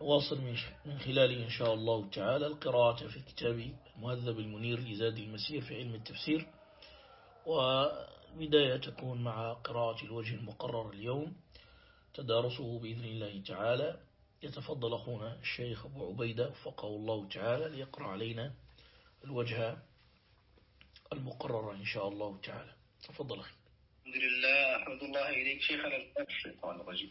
نواصل من خلاله إن شاء الله تعالى القراءة في كتاب المهذب المنير لزاد المسير في علم التفسير. وبداية تكون مع قراءة الوجه المقرر اليوم تدارسه بإذن الله تعالى. يتفضل أخونا الشيخ أبو عبيدة وفقه الله تعالى ليقرأ علينا الوجه المقرر إن شاء الله تعالى. تفضل أخي. الحمد لله. أحمد الله إليك شيخنا الشيطان الرجيم.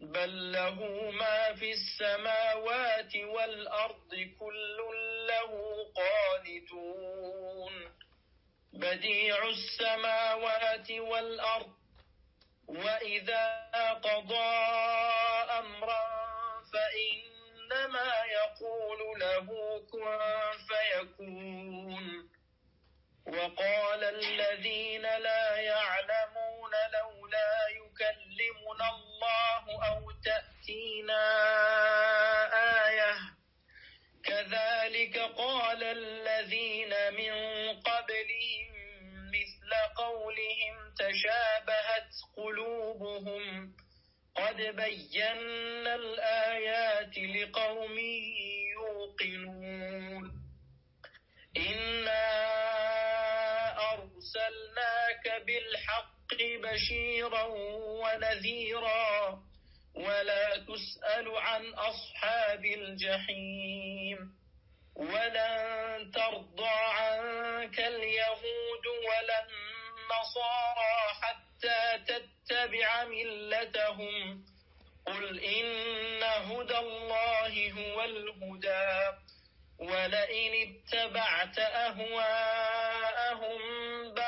بل له ما في السماوات والأرض كل له قانتون بديع السماوات والأرض وإذا قضى أمرا فإنما يقول له كن فيكون وقال الذين لا يعلمون لولا يكلمنا الله أو تأتينا آية. كذلك قال الذين من قبلهم مثل قولهم تشابهت قلوبهم. قد بينا الآيات لقوم يوقنون. إنا بالحق بشيرا ونذيرا ولا تسأل عن أصحاب الجحيم ولن ترضى عنك اليهود ولا النصارى حتى تتبع ملتهم. قل إن هدى الله هو الهدى. ولئن اتبعت أهواءهم بعد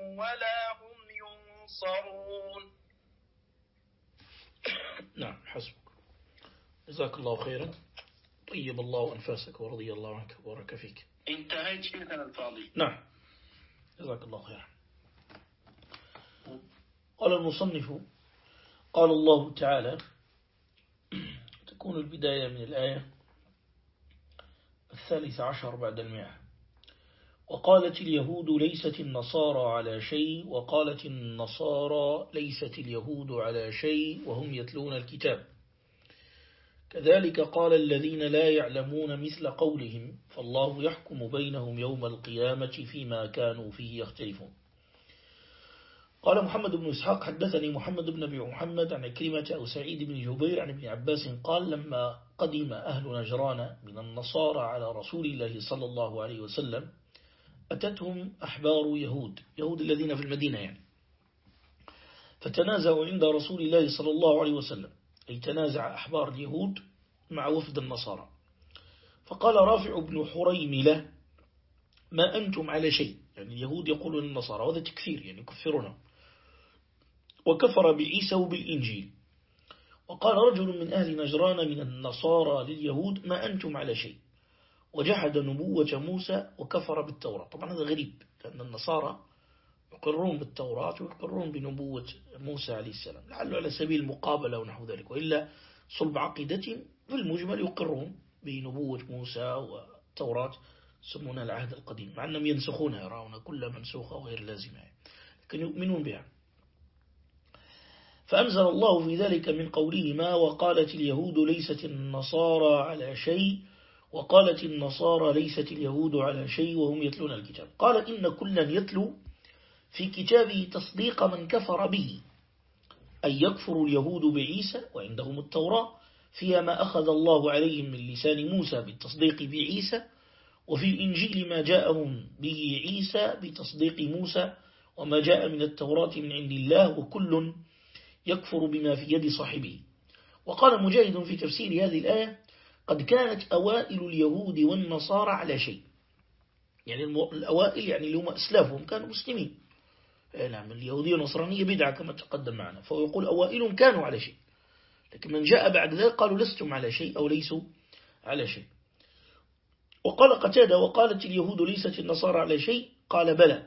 ولا هم ينصرون. نعم حسبك. جزاك الله خيرا. طيب الله أنفاسك ورضي الله عنك وبارك فيك. انتهيت شيخنا الفاضل نعم. جزاك الله خيرا. قال المصنف قال الله تعالى تكون البداية من الآية الثالث عشر بعد المئة. وقالت اليهود ليست النصارى على شيء وقالت النصارى ليست اليهود على شيء وهم يتلون الكتاب. كذلك قال الذين لا يعلمون مثل قولهم فالله يحكم بينهم يوم القيامة فيما كانوا فيه يختلفون. قال محمد بن إسحاق حدثني محمد بن أبي محمد عن كلمة أو سعيد بن جبير عن ابن عباس قال لما قدم أهل نجران من النصارى على رسول الله صلى الله عليه وسلم أتتهم أحبار يهود يهود الذين في المدينة يعني. فتنازعوا عند رسول الله صلى الله عليه وسلم. أي تنازع أحبار اليهود مع وفد النصارى. فقال رافع بن حريم له ما أنتم على شيء. يعني اليهود يقولون النصارى وهذا تكفير يعني يكفرونه. وكفر بعيسى وبالإنجيل وقال رجل من أهل نجران من النصارى لليهود ما أنتم على شيء. وجحد نبوة موسى وكفر بالتوراة. طبعا هذا غريب لأن النصارى يقرون بالتوراة ويقرون بنبوة موسى عليه السلام لعله على سبيل المقابلة ونحو ذلك وإلا صلب عقيدتهم في المجمل يقرون بنبوة موسى والتوراة يسمونها العهد القديم مع أنهم ينسخونها يرون كل منسوخة وغير لازمة لكن يؤمنون بها. فأنزل الله في ذلك من قوله ما وقالت اليهود ليست النصارى على شيء وقالت النصارى ليست اليهود على شيء وهم يتلون الكتاب. قال إن كلا يتلو في كتابه تصديق من كفر به أن يكفر اليهود بعيسى وعندهم التوراة فيها ما أخذ الله عليهم من لسان موسى بالتصديق بعيسى وفي الإنجيل ما جاءهم به عيسى بتصديق موسى وما جاء من التوراة من عند الله وكل يكفر بما في يد صاحبه. وقال مجاهد في تفسير هذه الآية قد كانت أوائل اليهود والنصارى على شيء. يعني الأوائل يعني اللي هم أسلافهم كانوا مسلمين. إيه نعم اليهودية والنصرانية بدعة كما تقدم معنا. فهو يقول أوائلهم كانوا على شيء. لكن من جاء بعد ذلك قالوا لستم على شيء أو ليسوا على شيء. وقال قتادة وقالت اليهود ليست النصارى على شيء؟ قال بلى.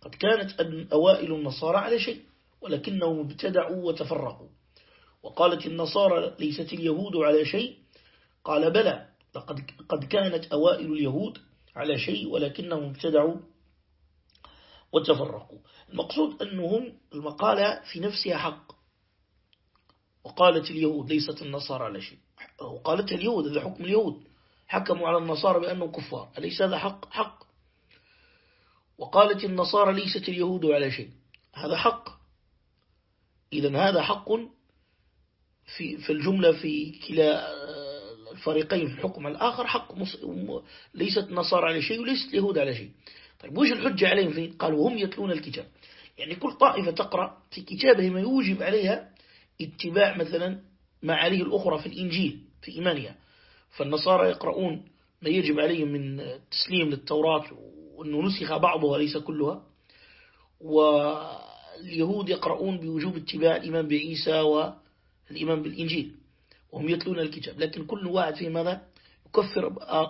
قد كانت أوائل النصارى على شيء ولكنهم ابتدعوا وتفرقوا. وقالت النصارى ليست اليهود على شيء؟ قال بلى لقد قد كانت أوائل اليهود على شيء ولكنهم ابتدعوا وتفرقوا. المقصود أنهم المقالة في نفسها حق. وقالت اليهود ليست النصارى على شيء. وقالت اليهود هذا حكم اليهود. حكموا على النصارى بأنهم كفار. أليس هذا حق؟ حق. وقالت النصارى ليست اليهود على شيء. هذا حق. إذا هذا حق في في الجملة في كلا الفريقين في الحكم الآخر حق ليست النصارى على شيء وليست اليهود على شيء. طيب وش الحجة عليهم فيه قالوا هم يتلون الكتاب؟ يعني كل طائفة تقرأ في كتابه ما يوجب عليها اتباع مثلا ما عليه الأخرى في الإنجيل في إيمانها. فالنصارى يقرؤون ما يجب عليهم من تسليم للتوراة وأنه نسخ بعضها ليس كلها. واليهود يقرؤون بوجوب اتباع الإيمان بعيسى والإيمان بالإنجيل. وهم يتلون الكتاب. لكن كل واحد في ماذا يكفر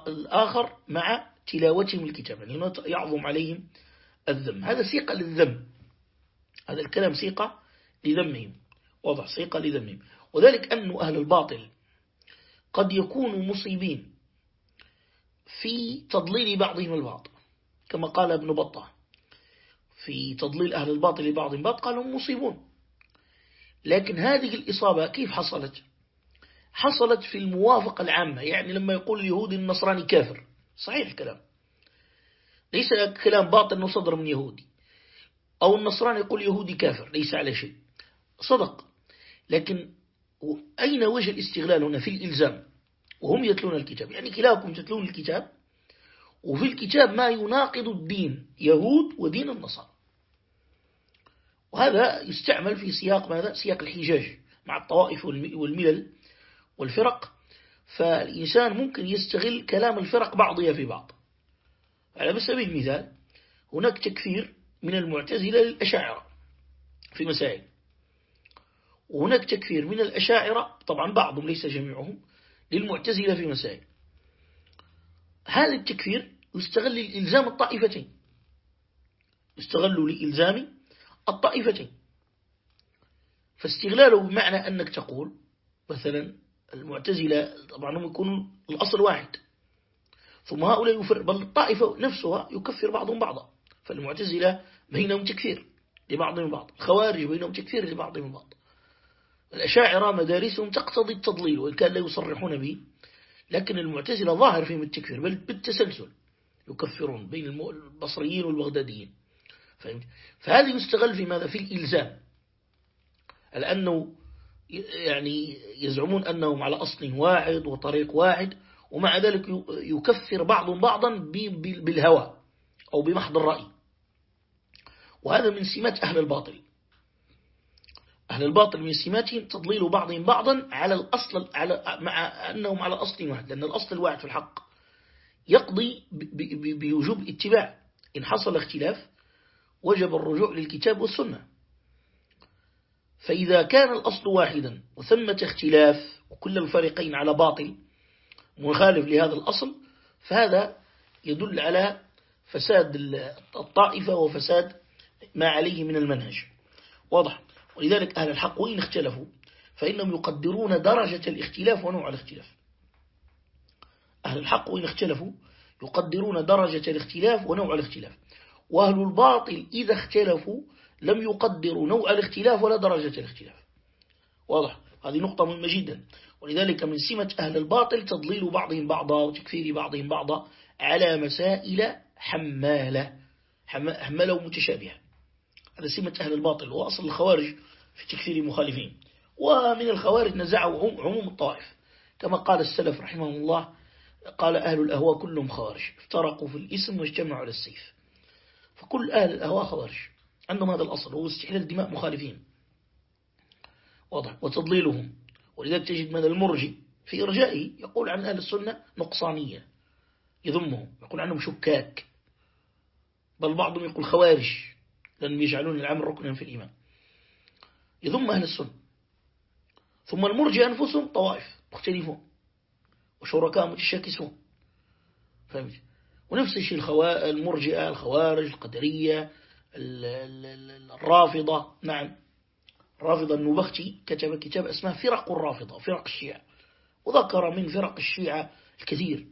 الآخر مع تلاوتهم الكتاب. يعني يعظم عليهم الذم. هذا سيقة للذم. هذا الكلام سيقة لذمهم. وضع سيقة لذمهم. وذلك أن أهل الباطل قد يكونوا مصيبين في تضليل بعضهم البعض. كما قال ابن بطة في تضليل أهل الباطل لبعضهم البعض قالوا مصيبون. لكن هذه الإصابة كيف حصلت؟ حصلت في الموافقة العامة يعني لما يقول اليهودي النصراني كافر. صحيح الكلام. ليس كلام باطل صدر من يهودي. أو النصراني يقول يهودي كافر ليس على شيء. صدق. لكن أين وجه الاستغلال هنا؟ في الإلزام. وهم يتلون الكتاب. يعني كلاكم تتلون الكتاب. وفي الكتاب ما يناقض الدين يهود ودين النصارى. وهذا يستعمل في سياق ماذا؟ سياق الحجاج مع الطوائف والملل. والفرق فالإنسان ممكن يستغل كلام الفرق بعضها في بعض. على سبيل المثال هناك تكفير من المعتزلة للأشاعرة في مسائل. وهناك تكفير من الأشاعرة طبعا بعضهم ليس جميعهم للمعتزلة في مسائل. هذا التكفير يستغل لإلزام الطائفتين. يستغل لإلزام الطائفتين. فاستغلاله بمعنى أنك تقول مثلا المعتزلة طبعا هم يكونوا الأصل واحد. ثم هؤلاء يفر بل الطائفة نفسها يكفر بعضهم بعضا. فالمعتزلة بينهم تكفير لبعضهم بعض. الخوارج بينهم تكفير لبعضهم بعض. الأشاعرة مدارسهم تقتضي التضليل وإن كان لا يصرحون به لكن المعتزلة ظاهر فيهم التكفير بل بالتسلسل يكفرون بين البصريين والبغداديين. فهذا يستغل في ماذا؟ في الإلزام. لأنه يعني يزعمون أنهم على أصل واحد وطريق واحد ومع ذلك يكفر بعضهم بعضا بالهوى أو بمحض الرأي. وهذا من سمات أهل الباطل. أهل الباطل من سماتهم تضليل بعضهم بعضا على الأصل على مع أنهم على أصل واحد لأن الأصل الواحد في الحق. يقضي بوجوب اتباع. إن حصل اختلاف وجب الرجوع للكتاب والسنة. فإذا كان الأصل واحدا وثمة اختلاف وكل الفريقين على باطل مخالف لهذا الأصل فهذا يدل على فساد الطائفة وفساد ما عليه من المنهج. واضح. ولذلك أهل الحق وإن اختلفوا فإنهم يقدرون درجة الاختلاف ونوع الاختلاف. أهل الحق وإن اختلفوا يقدرون درجة الاختلاف ونوع الاختلاف. وأهل الباطل إذا اختلفوا لم يقدروا نوع الاختلاف ولا درجة الاختلاف. واضح؟ هذه نقطة مهمة جدا. ولذلك من سمة أهل الباطل تضليل بعضهم بعضا وتكفير بعضهم بعضا على مسائل حمالة حمالة ومتشابهة. هذا سمة أهل الباطل وأصل الخوارج في تكفير المخالفين ومن الخوارج نزعوا عموم الطائف كما قال السلف رحمه الله قال أهل الأهواء كلهم خوارج. افترقوا في الإسم واجتمعوا على السيف. فكل أهل الأهواء خوارج. عندهم هذا الأصل هو استحلال دماء مخالفين. واضح. وتضليلهم. ولذلك تجد من المرجي في إرجائه يقول عن أهل السنة نقصانية يذمهم يقول عنهم شكاك. بل بعضهم يقول خوارج لأنهم يجعلون العمل ركنا في الإيمان. يذم أهل السنة. ثم المرجي أنفسهم طوائف مختلفون وشركاء متشاكسون. فهمت؟ ونفس الشيء المرجئة الخوارج القدرية الرافضة نعم. رافضة النبختي كتب كتاب اسمه فرق الرافضة فرق الشيعة. وذكر من فرق الشيعة الكثير.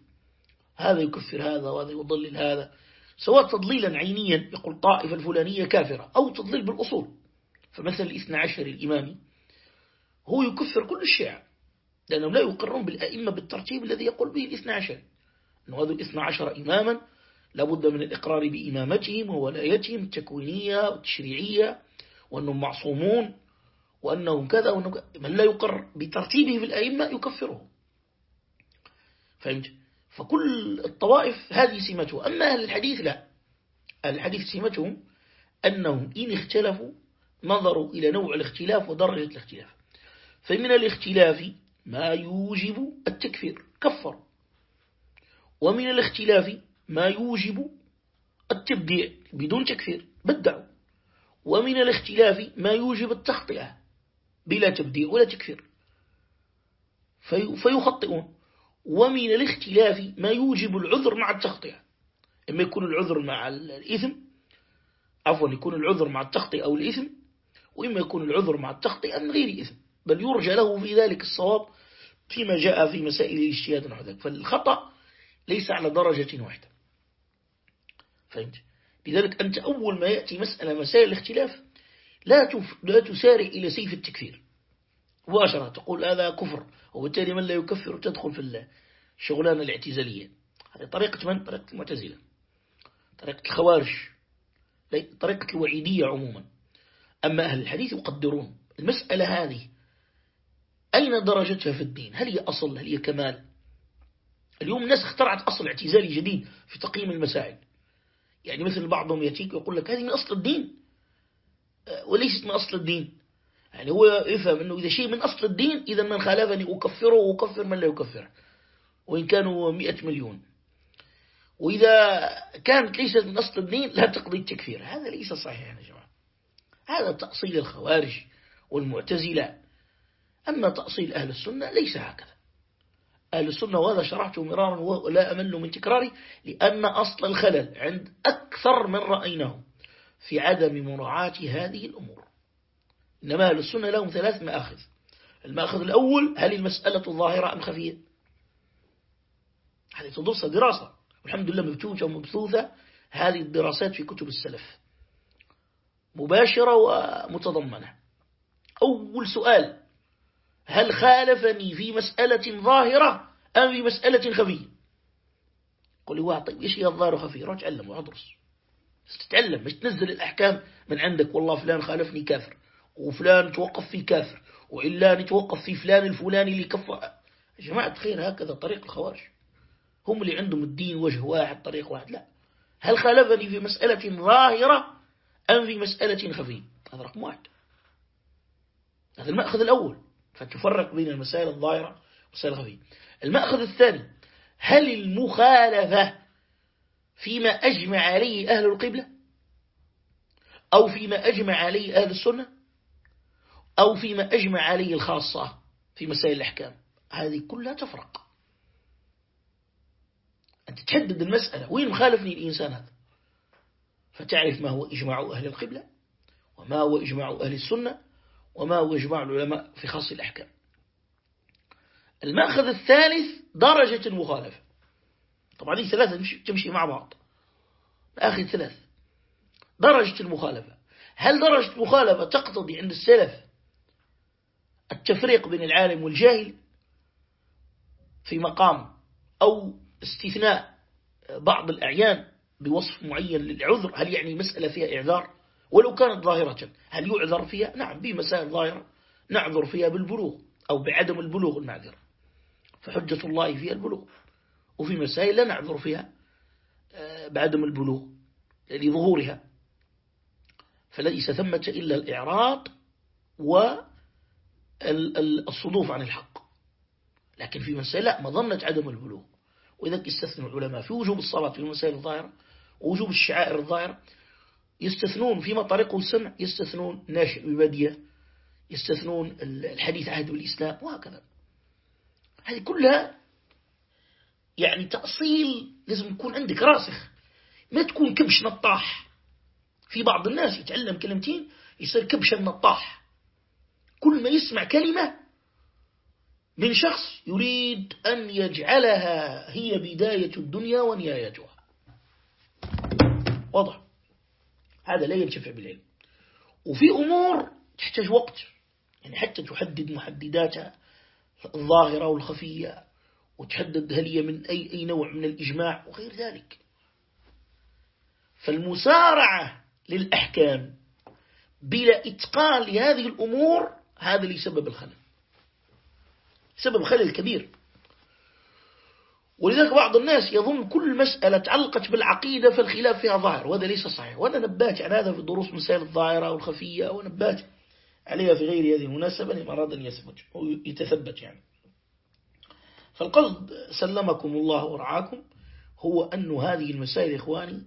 هذا يكفر هذا وهذا يضلل هذا. سواء تضليلا عينيا يقول طائفة الفلانية كافرة أو تضليل بالأصول. فمثل الاثنى عشر الإمامي هو يكفر كل الشيعة لأنهم لا يقرون بالأئمة بالترتيب الذي يقول به الاثنى عشر. أنه هذا الاثنى عشر إماما لابد من الإقرار بإمامتهم وولايتهم التكوينية والتشريعية وأنهم معصومون وأنهم كذا وأنهم من لا يقر بترتيبه في الأئمة يكفره فهمت؟ فكل الطوائف هذه سمته أما أهل الحديث لا. أهل الحديث سمتهم أنهم إن اختلفوا نظروا إلى نوع الاختلاف ودرجة الاختلاف. فمن الاختلاف ما يوجب التكفير كفر. ومن الاختلاف ما يوجب التبديع بدون تكفير بدعوا ومن الاختلاف ما يوجب التخطئة بلا تبديع ولا تكفير. في فيخطئون. ومن الاختلاف ما يوجب العذر مع التخطئة. إما يكون العذر مع الإثم عفوا يكون العذر مع التخطئة أو الإثم وإما يكون العذر مع التخطئة من غير إثم. بل يرجى له في ذلك الصواب فيما جاء في مسائل الاجتهاد نحو ذلك. فالخطأ ليس على درجة واحدة. فهمت؟ لذلك أنت أول ما يأتي مسألة مسائل الاختلاف لا لا تسارع إلى سيف التكفير. مباشرة تقول هذا كفر وبالتالي من لا يكفر تدخل في الشغلانة الاعتزالية. هذه طريقة من؟ طريقة المعتزلة. طريقة الخوارج. طريقة الوعيدية عموما. أما أهل الحديث يقدرون. المسألة هذه أين درجتها في الدين؟ هل هي أصل؟ هل هي كمال؟ اليوم الناس اخترعت أصل اعتزالي جديد في تقييم المسائل يعني مثل بعضهم يأتيك ويقول لك هذه من أصل الدين. آه، وليست من أصل الدين. يعني هو يفهم أنه إذا شيء من أصل الدين إذا من خالفني أكفره وأكفر من لا يكفره وإن كانوا مئة مليون. وإذا كانت ليست من أصل الدين لا تقضي التكفير. هذا ليس صحيح يا جماعة. هذا تأصيل الخوارج والمعتزلة. أما تأصيل أهل السنة ليس هكذا. أهل السنة وهذا شرحته مرارا ولا أمل من تكراره لأن أصل الخلل عند أكثر من رأيناه في عدم مراعاة هذه الأمور. إنما أهل السنة لهم ثلاث مآخذ. المأخذ الأول هل المسألة ظاهرة أم خفية؟ هذه تدرسها دراسة. والحمد لله مبتوجة ومبثوثة هذه الدراسات في كتب السلف. مباشرة ومتضمنة. أول سؤال هل خالفني في مسألة ظاهرة أم في مسألة خفية؟ قل لي طيب إيش هي الظاهرة خفية روح تعلم وأدرس. تتعلم مش تنزل الأحكام من عندك والله فلان خالفني كافر وفلان توقف في كافر وإلا نتوقف في فلان الفلاني اللي كفر. يا جماعة خير هكذا طريق الخوارج. هم اللي عندهم الدين وجه واحد طريق واحد لا. هل خالفني في مسألة ظاهرة أم في مسألة خفية؟ هذا رقم واحد. هذا المأخذ الأول. فتفرق بين المسائل الظاهرة والمسائل الخفية. المأخذ الثاني هل المخالفة فيما أجمع عليه أهل القبلة؟ أو فيما أجمع عليه أهل السنة؟ أو فيما أجمع عليه الخاصة في مسائل الأحكام؟ هذه كلها تفرق. أنت تحدد المسألة وين مخالفني الإنسان هذا؟ فتعرف ما هو إجماع أهل القبلة وما هو إجماع أهل السنة وما هو إجماع العلماء في خاص الأحكام. المأخذ الثالث درجة المخالفة. طبعا هذه ثلاثة تمشي مع بعض. مآخذ ثلاث درجة المخالفة. هل درجة المخالفة تقتضي عند السلف التفريق بين العالم والجاهل في مقام أو استثناء بعض الأعيان بوصف معين للعذر؟ هل يعني مسألة فيها إعذار؟ ولو كانت ظاهرة. هل يعذر فيها؟ نعم بمسائل ظاهرة. نعذر فيها بالبلوغ أو بعدم البلوغ المعذرة. فحجة الله فيها البلوغ. وفي مسائل لا نعذر فيها آه، بعدم البلوغ لظهورها فليس ثمة إلا الإعراض والصدوف عن الحق. لكن في مسائل لا مظنة عدم البلوغ. وإذا استثنوا العلماء في وجوب الصلاة في المسائل الظاهرة ووجوب الشعائر الظاهرة يستثنون فيما طريقه السمع يستثنون ناشئ ببدية يستثنون الحديث عهد بالإسلام وهكذا. هذه كلها يعني تأصيل لازم يكون عندك راسخ. ما تكون كبش نطاح. في بعض الناس يتعلم كلمتين يصير كبش النطاح. كل ما يسمع كلمة من شخص يريد أن يجعلها هي بداية الدنيا ونهايتها. واضح؟ هذا لا ينتفع بالعلم. وفي أمور تحتاج وقت. يعني حتى تحدد محدداتها الظاهرة والخفية وتحدد هل هي من أي, أي نوع من الإجماع وغير ذلك. فالمسارعة للأحكام بلا إتقان لهذه الأمور هذا اللي سبب الخلل. سبب خلل كبير. ولذلك بعض الناس يظن كل مسألة تعلقت بالعقيدة فالخلاف فيها ظاهر وهذا ليس صحيح. وأنا نبات عن هذا في دروس مسائل الظاهرة والخفية ونبات عليها في غير هذه المناسبة لما أراد أن يثبت يتثبت يعني. فالقصد سلمكم الله ورعاكم هو أن هذه المسائل إخواني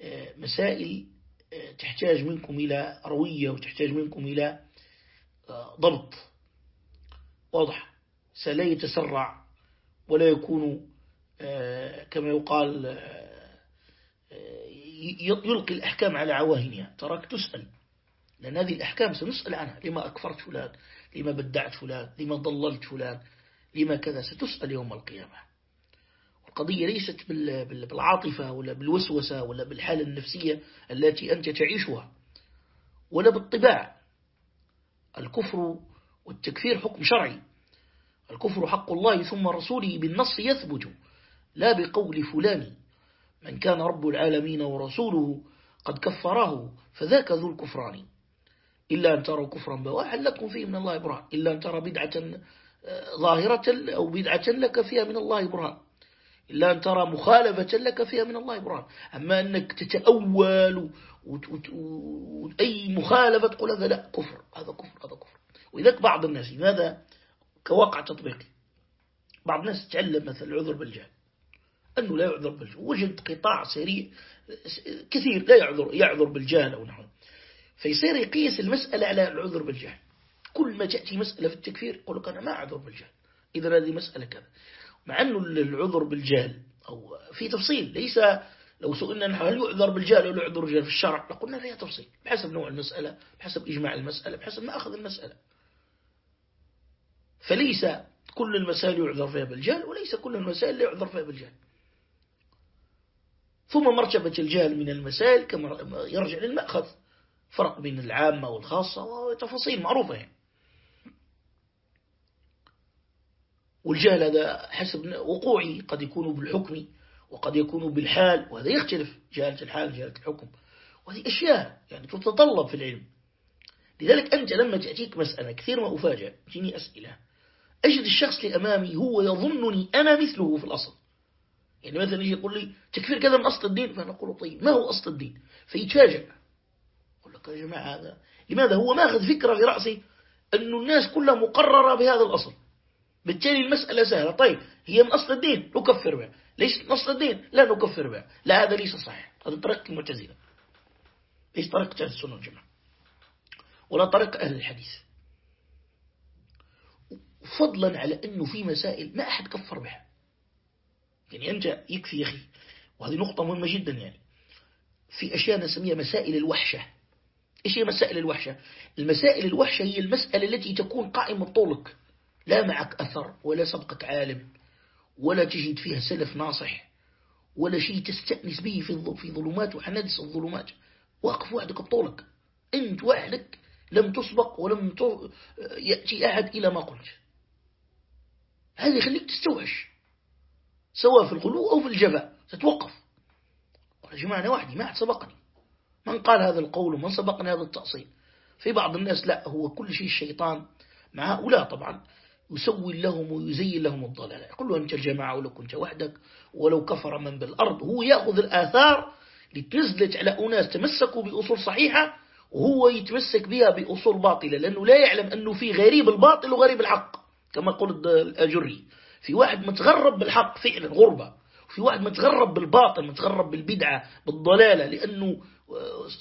آه، مسائل آه، تحتاج منكم إلى روية وتحتاج منكم إلى آه، ضبط. واضح. سلا يتسرع ولا يكون كما يقال يلقي الأحكام على عواهنها. تراك تسأل لأن هذه الأحكام سنسأل عنها. لما أكفرت فلان لما بدعت فلان لما ضللت فلان لما كذا ستسأل يوم القيامة. القضية ليست بالعاطفة ولا بالوسوسة ولا بالحالة النفسية التي أنت تعيشها ولا بالطباع. الكفر والتكفير حكم شرعي. الكفر حق الله ثم رسوله بالنص يثبت. لا بقول فلان. من كان رب العالمين ورسوله قد كفره فذاك ذو الكفران. إلا أن تروا كفرا بواحا لكم فيه من الله برهان إلا أن ترى بدعة آه، ظاهرة أو بدعة لك فيها من الله برهان إلا أن ترى مخالفة لك فيها من الله برهان أما أنك تتأول وأي مخالفة تقول هذا لا كفر هذا كفر هذا كفر. وإذاك بعض الناس لماذا؟ كواقع تطبيقي. بعض الناس تعلم مثل العذر بالجهل. أنه لا يعذر بالجهل وجد قطاع سريع؟ كثير لا يعذر يعذر بالجهل أو نحو. فيصير يقيس المسألة على العذر بالجهل. كل ما تأتي مسألة في التكفير يقول لك أنا ما أعذر بالجهل. إذا هذه مسألة كذا. مع أنه العذر بالجهل أو في تفصيل ليس لو سئلنا هل يعذر بالجهل ولا يعذر بالجهل في الشرع لقلنا فيها تفصيل بحسب نوع المسألة بحسب إجماع المسألة بحسب ما أخذ المسألة. فليس كل المسائل يعذر فيها بالجهل وليس كل المسائل لا يعذر فيها بالجهل. ثم مرتبة الجهل من المسائل كما يرجع للمأخذ. فرق بين العامة والخاصة وتفاصيل معروفة يعني. والجهل هذا حسب وقوعه قد يكون بالحكم وقد يكون بالحال وهذا يختلف جهالة الحال جهالة الحكم. وهذه أشياء يعني تتطلب في العلم. لذلك أنت لما تأتيك مسألة كثير ما أفاجأ تجيني أسئلة. أجد الشخص اللي أمامي هو يظنني أنا مثله في الأصل. يعني مثلا يجي يقول لي تكفير كذا من أصل الدين؟ فأنا أقول طيب ما هو أصل الدين؟ فيتفاجأ أقول لك يا جماعة هذا لماذا هو ماخذ فكرة في رأسي أن الناس كلها مقررة بهذا الأصل؟ بالتالي المسألة سهلة. طيب هي من أصل الدين؟ نكفر بها. ليس من أصل الدين؟ لا نكفر بها. لا هذا ليس صحيح. هذا طريقة المعتزلة. ليس طريقة أهل السنة والجماعة. ولا طريقة أهل الحديث. فضلا على أنه في مسائل ما أحد كفر بها. يعني أنت يكفي يا أخي. وهذه نقطة مهمة جدا يعني. في أشياء نسميها مسائل الوحشة. إيش هي مسائل الوحشة؟ المسائل الوحشة هي المسألة التي تكون قائمة طولك لا معك أثر ولا سبقك عالم ولا تجد فيها سلف ناصح ولا شيء تستأنس به في ظلمات وحنادس الظلمات. واقف وحدك بطولك. أنت وحدك لم تسبق ولم يأتي أحد إلى ما قلت. هذا يخليك تستوحش. سواء في الغلو أو في الجفاء تتوقف. يا جماعة وحدي ما أحد سبقني. من قال هذا القول ومن سبقني هذا التأصيل؟ في بعض الناس لا هو كل شيء الشيطان مع هؤلاء طبعا. يسوي لهم ويزين لهم الضلال. يقول له أنت الجماعة ولو كنت وحدك ولو كفر من بالأرض هو يأخذ الآثار لتنزلت على أناس تمسكوا بأصول صحيحة وهو يتمسك بها بأصول باطلة لأنه لا يعلم أنه في غريب الباطل وغريب الحق كما قول الأجري. في واحد متغرب بالحق فعلا غربة في واحد متغرب بالباطل متغرب بالبدعة بالضلالة لأنه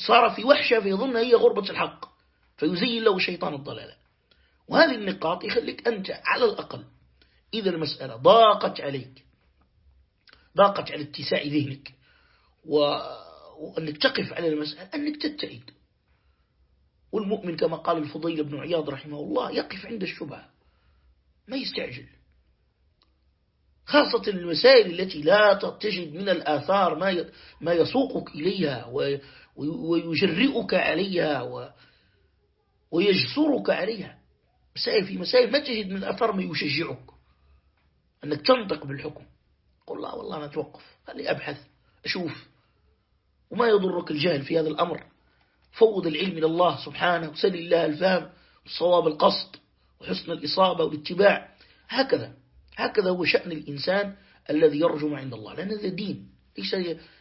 صار في وحشة فيظن هي غربة الحق فيزين له شيطان الضلالة. وهذه النقاط يخليك أنت على الأقل إذا المسألة ضاقت عليك ضاقت على اتساع ذهنك وأنك تقف على المسألة أنك تتعيد والمؤمن كما قال الفضيل بن عياض رحمه الله يقف عند الشبهة ما يستعجل. خاصة المسائل التي لا تجد من الآثار ما ما يسوقك إليها ويجرئك عليها ويجسرك عليها. مسائل في مسائل ما تجد من الأثر ما يشجعك أنك تنطق بالحكم. قل الله والله أنا أتوقف خلي أبحث أشوف. وما يضرك الجهل في هذا الأمر. فوض العلم إلى الله سبحانه وسل الله الفهم والصواب القصد وحسن الإصابة والاتباع. هكذا. هكذا هو شأن الإنسان الذي يرجم عند الله لأن هذا دين ليس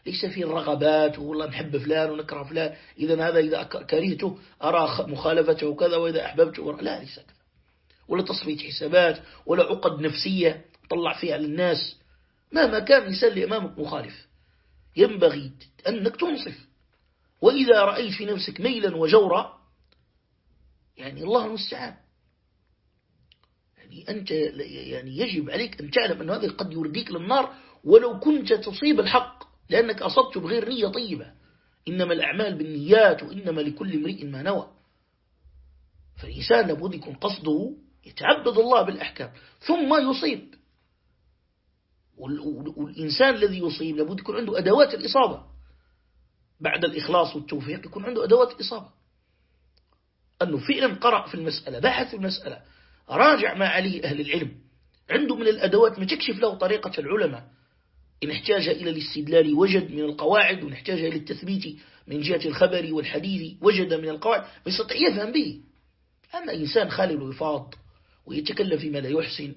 ليس فيه الرغبات والله نحب فلان ونكره فلان إذا هذا إذا كرهته أرى مخالفته كذا وإذا أحببته لا ليس كذا. ولا تصفية حسابات ولا عقد نفسية طلع فيها للناس مهما كان الإنسان أمامك مخالف ينبغي أنك تنصف. وإذا رأيت في نفسك ميلا وجورا يعني الله المستعان. يعني أنت يعني يجب عليك أن تعلم أن هذا قد يرديك للنار ولو كنت تصيب الحق لأنك أصبت بغير نية طيبة. إنما الأعمال بالنيات وإنما لكل امرئ ما نوى. فالإنسان لابد يكون قصده يتعبد الله بالأحكام ثم يصيب. والإنسان الذي يصيب لابد يكون عنده أدوات الإصابة. بعد الإخلاص والتوفيق يكون عنده أدوات الإصابة. أنه فعلا قرأ في المسألة بحث في المسألة. راجع ما عليه أهل العلم. عنده من الأدوات ما تكشف له طريقة العلماء. إن احتاج إلى الاستدلال وجد من القواعد وإن احتاج إلى التثبيت من جهة الخبر والحديث وجد من القواعد يستطيع يفهم به. أما إنسان خالي الوفاض ويتكلم فيما لا يحسن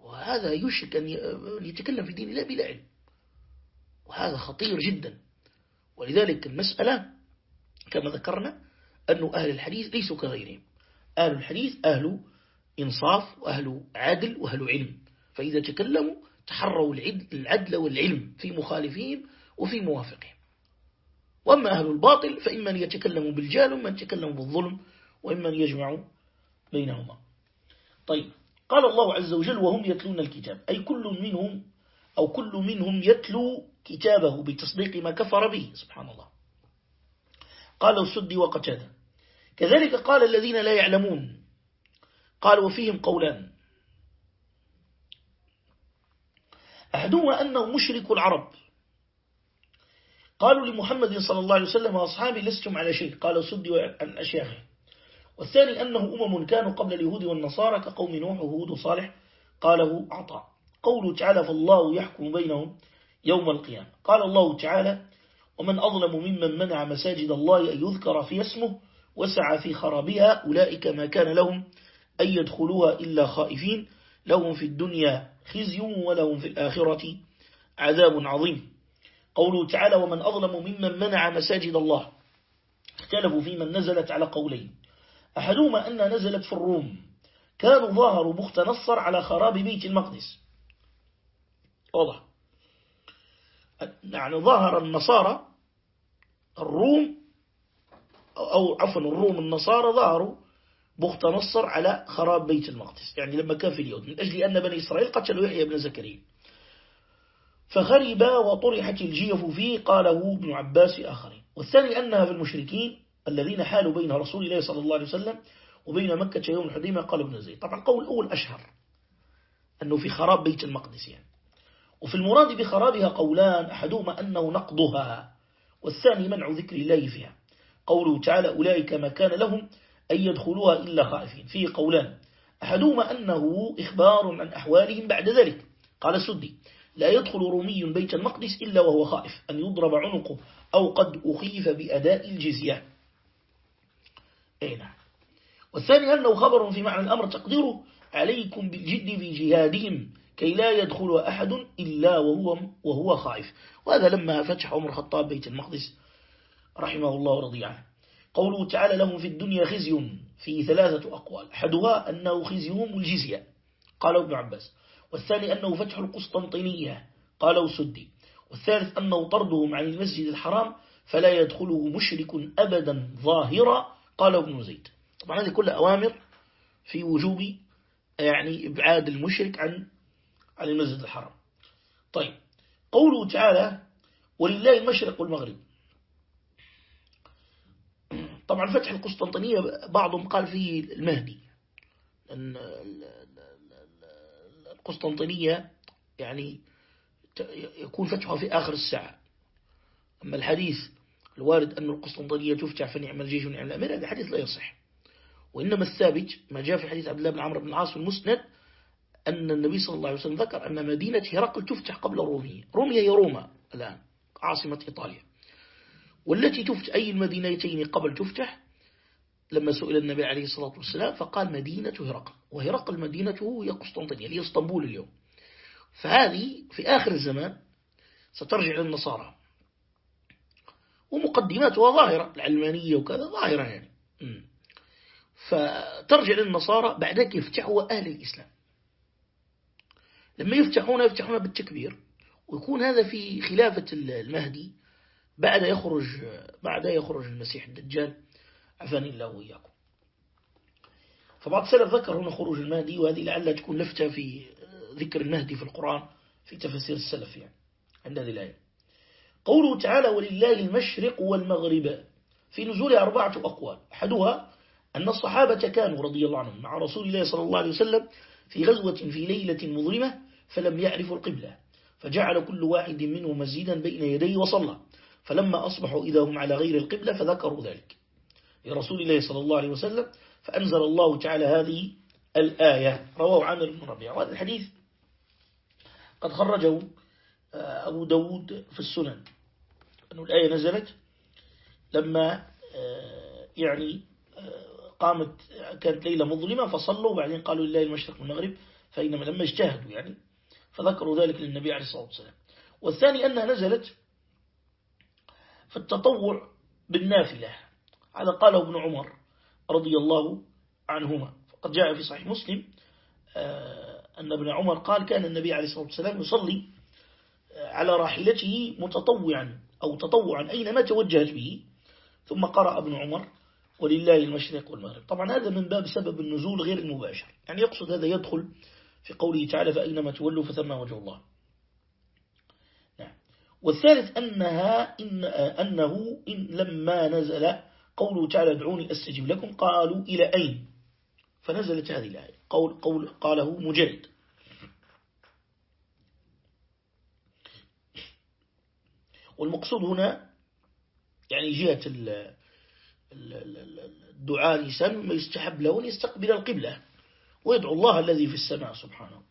وهذا يشك أن يتكلم في دين الله بلا علم. وهذا خطير جدا. ولذلك المسألة كما ذكرنا أن أهل الحديث ليسوا كغيرهم. أهل الحديث أهل إنصاف وأهل عدل وأهل علم. فإذا تكلموا تحروا العدل والعلم في مخالفين وفي موافقهم. وأما أهل الباطل فإما أن يتكلموا بالجال وإما أن يتكلموا بالظلم وإما أن يجمعوا بينهما. طيب قال الله عز وجل وهم يتلون الكتاب. أي كل منهم أو كل منهم يتلو كتابه بتصديق ما كفر به. سبحان الله. قال السدي وقتاده. كذلك قال الذين لا يعلمون. قال وفيهم قولان. أحدهما أنه مشرك العرب. قالوا لمحمد صلى الله عليه وسلم وأصحابه لستم على شيء قال سدي عن أشياخه. والثاني أنه أمم كانوا قبل اليهود والنصارى كقوم نوح وهود صالح قاله عطاء قوله تعالى فالله يحكم بينهم يوم القيامة. قال الله تعالى ومن أظلم ممن منع مساجد الله أن يذكر في اسمه وسعى في خرابها أولئك ما كان لهم أن يدخلوها إلا خائفين. لهم في الدنيا خزي ولهم في الآخرة عذاب عظيم. قوله تعالى ومن أظلم ممن منع مساجد الله. اختلفوا في من نزلت على قولين. أحدهما أن نزلت في الروم. كانوا ظاهروا بخت نصر على خراب بيت المقدس. واضح. يعني ظهر النصارى الروم أو عفوا الروم النصارى ظهروا بخت نصر على خراب بيت المقدس. يعني لما كان في اليهود. من أجل أن بني إسرائيل قتلوا يحيى بن زكريا. فخرب وطرحت الجيف فيه قاله ابن عباس آخرين. والثاني أنها في المشركين الذين حالوا بين رسول الله صلى الله عليه وسلم وبين مكة يوم الحديمة قال ابن زيد. طبعا القول الأول أشهر أنه في خراب بيت المقدس يعني. وفي المراد بخرابها قولان أحدهما أنه نقضها والثاني منع ذكر الله فيها. قوله تعالى أولئك ما كان لهم أن يدخلوها إلا خائفين. فيه قولان أحدهما أنه إخبار عن أحوالهم بعد ذلك. قال السدي لا يدخل رومي بيت المقدس إلا وهو خائف أن يضرب عنقه أو قد أخيف بأداء الجزية. أي نعم والثاني أنه خبر في معنى الأمر تقديره عليكم بالجد في جهادهم كي لا يدخل أحد إلا وهو, وهو خائف. وهذا لما فتح عمر خطاب بيت المقدس رحمه الله ورضي عنه. قوله تعالى لهم في الدنيا خزي في ثلاثة أقوال. أحدها أنه خزيهم الجزية. قال ابن عباس. والثاني أنه فتح القسطنطينية. قاله سدي. والثالث أنه طردهم عن المسجد الحرام فلا يدخله مشرك أبدا ظاهرا. قال ابن زيد. طبعا هذه كلها أوامر في وجوب يعني إبعاد المشرك عن عن المسجد الحرام. طيب. قوله تعالى ولله المشرق والمغرب طبعا فتح القسطنطينية بعضهم قال فيه المهدي. أن القسطنطينية يعني يكون فتحها في آخر الساعة. أما الحديث الوارد أن القسطنطينية تفتح فنعم الجيش ونعم الأمير هذا حديث لا يصح. وإنما الثابت ما جاء في حديث عبد الله بن عمرو بن العاص المسند أن النبي صلى الله عليه وسلم ذكر أن مدينة هرقل تفتح قبل رومية. رومية هي روما الآن عاصمة إيطاليا. والتي تفتح أي المدينتين قبل تفتح لما سئل النبي عليه الصلاة والسلام فقال مدينة هرقل. وهرقل مدينته هي قسطنطينية هي اسطنبول اليوم. فهذه في آخر الزمان سترجع للنصارى ومقدماتها ظاهرة العلمانية وكذا ظاهرة يعني. فترجع للنصارى بعدك يفتحوا أهل الإسلام. لما يفتحون يفتحون بالتكبير. ويكون هذا في خلافة المهدي بعد يخرج بعد يخرج المسيح الدجال عفاني الله وإياكم. فبعض السلف ذكر هنا خروج المهدي وهذه لعلها تكون لفتة في ذكر المهدي في القرآن في تفسير السلف يعني عند هذه الآية. قوله تعالى ولله المشرق والمغرب في نزول أربعة أقوال. أحدها أن الصحابة كانوا رضي الله عنهم مع رسول الله صلى الله عليه وسلم في غزوة في ليلة مظلمة فلم يعرفوا القبلة فجعل كل واحد منهم مزيدا بين يديه وصلى. فلما أصبحوا إذا هم على غير القبلة فذكروا ذلك. لرسول الله صلى الله عليه وسلم فأنزل الله تعالى هذه الآية. رواه عامر بن ربيع. وهذا الحديث قد خرجه آه، أبو داود في السنن. أن الآية نزلت لما يعني قامت كانت ليلة مظلمة فصلوا وبعدين قالوا لله المشرق والمغرب فإنما لما اجتهدوا يعني فذكروا ذلك للنبي عليه الصلاة والسلام. والثاني أنها نزلت في التطوع بالنافلة. هذا قاله ابن عمر رضي الله عنهما. فقد جاء في صحيح مسلم آه، أن ابن عمر قال كان النبي عليه الصلاة والسلام يصلي آه، على راحلته متطوعا أو تطوعا أينما توجهت به. ثم قرأ ابن عمر ولله المشرق والمغرب. طبعا هذا من باب سبب النزول غير المباشر. يعني يقصد هذا يدخل في قوله تعالى فأينما تولوا فثم وجه الله. والثالث أنها إن أنه إن لما نزل قوله تعالى ادعوني أستجيب لكم قالوا إلى أين؟ فنزلت هذه الآية. قول, قول قاله مجرد. والمقصود هنا يعني جهة الدعاء الإنسان ما يستحب له أن يستقبل القبلة ويدعو الله الذي في السماء سبحانه.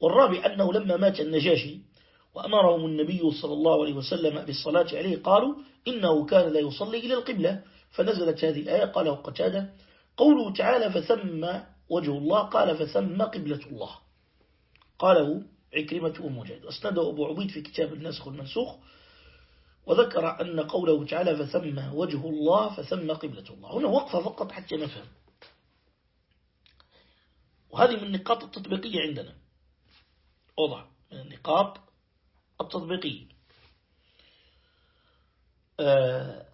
والرابع أنه لما مات النجاشي وأمرهم النبي صلى الله عليه وسلم بالصلاة عليه قالوا إنه كان لا يصلي إلى القبلة. فنزلت هذه الآية قاله قتادة قوله تعالى فثم وجه الله قال فثم قبلة الله. قاله عكرمة ومجاهد أسنده أبو عبيد في كتاب النسخ والمنسوخ وذكر أن قوله تعالى فثم وجه الله فثم قبلة الله. هنا وقفة فقط حتى نفهم. وهذه من النقاط التطبيقية عندنا. وضع من النقاط التطبيقية آه،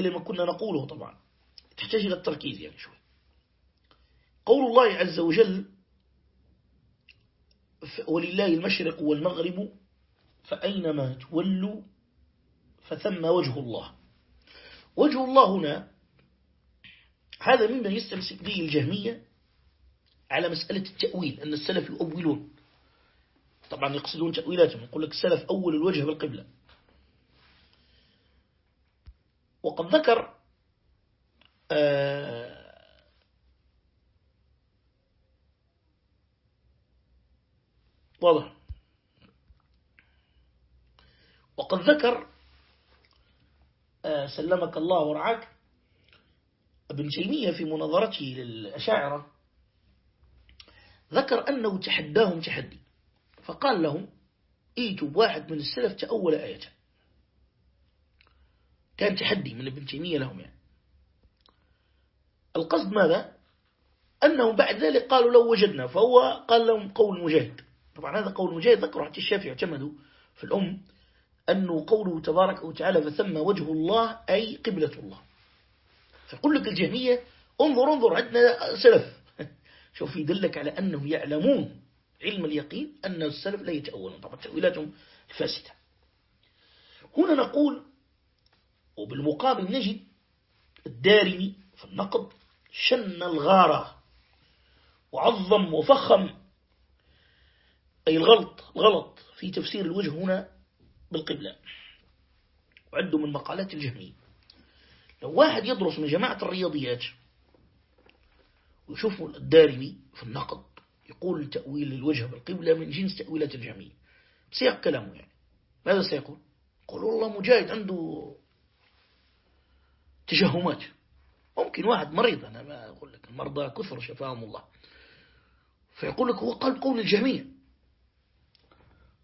لما كنا نقوله طبعا. تحتاج إلى التركيز يعني شوي. قول الله عز وجل ولله المشرق والمغرب فأينما تولوا فثم وجه الله. وجه الله هنا هذا مما يستمسك به الجهمية على مسألة التأويل أن السلف يؤولون. طبعا يقصدون تأويلاتهم يقول لك السلف أول الوجه بالقبلة وقد ذكر آه واضح. وقد ذكر آه سلمك الله ورعاك ابن تيمية في مناظرته للأشاعرة ذكر أنه تحداهم تحدي. فقال لهم إيتوا بواحد من السلف تأول آية. كان تحدي من ابن تيمية لهم يعني. القصد ماذا؟ أنهم بعد ذلك قالوا لو وجدنا فهو قال لهم قول مجاهد. طبعا هذا قول مجاهد ذكره حتى الشافعي اعتمدوا في الأم أنه قوله تبارك وتعالى فثم وجه الله أي قبلة الله. فيقول لك الجهمية انظر انظر عندنا سلف. شوف يدلك على أنهم يعلمون. علم اليقين أن السلف لا يتأولون طبعا تأويلاتهم فاسدة. هنا نقول وبالمقابل نجد الدارمي في النقد شن الغارة وعظم وفخم أي الغلط الغلط في تفسير الوجه هنا بالقبلة. وعنده من مقالات الجهمية. لو واحد يدرس من جماعة الرياضيات ويشوف الدارمي في النقد يقول تأويل الوجه بالقبلة من جنس تأويلات الجهمية بسياق كلامه يعني. ماذا سيقول؟ يقول والله مجاهد عنده تشهمات. ممكن واحد مريض أنا ما أقول لك المرضى كثر شفاهم الله. فيقول لك هو قلب قول الجميع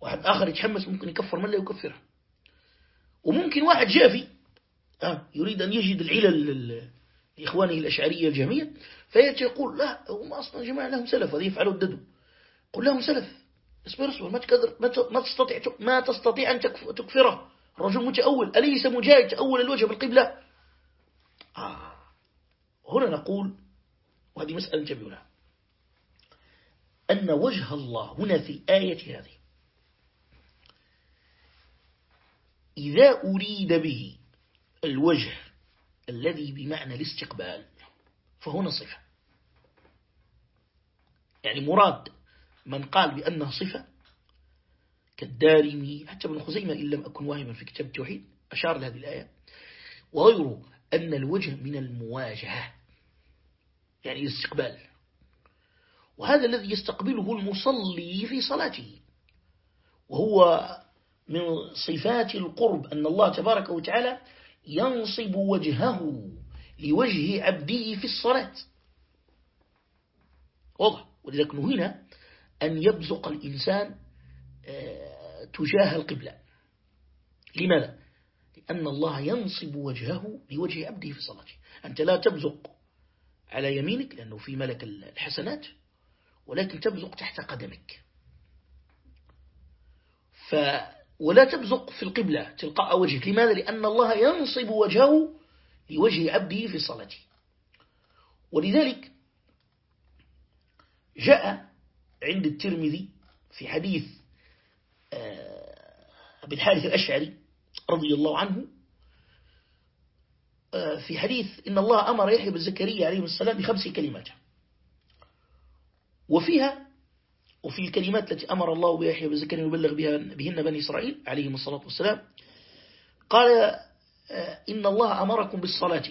واحد آخر يتحمس ممكن يكفر من لا يكفره وممكن واحد جافي آه يريد أن يجد العلل لإخوانه الأشعرية الجميع فيأتي يقول لا هم أصلا جماعة لهم سلف هذه يفعلوا الددو. قل لهم سلف اصبر اصبر ما تقدر ما تستطيع ما تستطيع أن تكفره. الرجل متأول أليس مجاهد؟ تأول الوجه بالقبلة. آه. هنا نقول وهذه مسألة جميلة أن وجه الله هنا في الآية هذه. إذا أريد به الوجه الذي بمعنى الاستقبال فهنا صفة يعني مراد من قال بأنها صفة كالدارمي حتى ابن خزيمة إن لم أكن واهما في كتاب التوحيد أشار لهذه الآية. وغيره أن الوجه من المواجهة يعني الاستقبال. وهذا الذي يستقبله المصلي في صلاته وهو من صفات القرب أن الله تبارك وتعالى ينصب وجهه لوجه عبده في الصلاة. واضح. ولذلك نهينا أن يبزق الإنسان آه، تجاه القبلة. لماذا؟ لأن الله ينصب وجهه لوجه عبده في صلاته أنت لا تبزق على يمينك لأنه في ملك الحسنات ولكن تبزق تحت قدمك. ف ولا تبزق في القبلة تلقاء وجهك. لماذا؟ لأن الله ينصب وجهه لوجه عبده في صلاته ولذلك جاء عند الترمذي في حديث آه، أبي الحارث الأشعري رضي الله عنه آه، في حديث إن الله أمر يحيى بن زكريا عليه السلام بخمس كلمات. وفيها وفي الكلمات التي أمر الله بيحيى بن زكريا يبلغ بها بهن بني إسرائيل عليهم الصلاة والسلام. قال آه، إن الله أمركم بالصلاة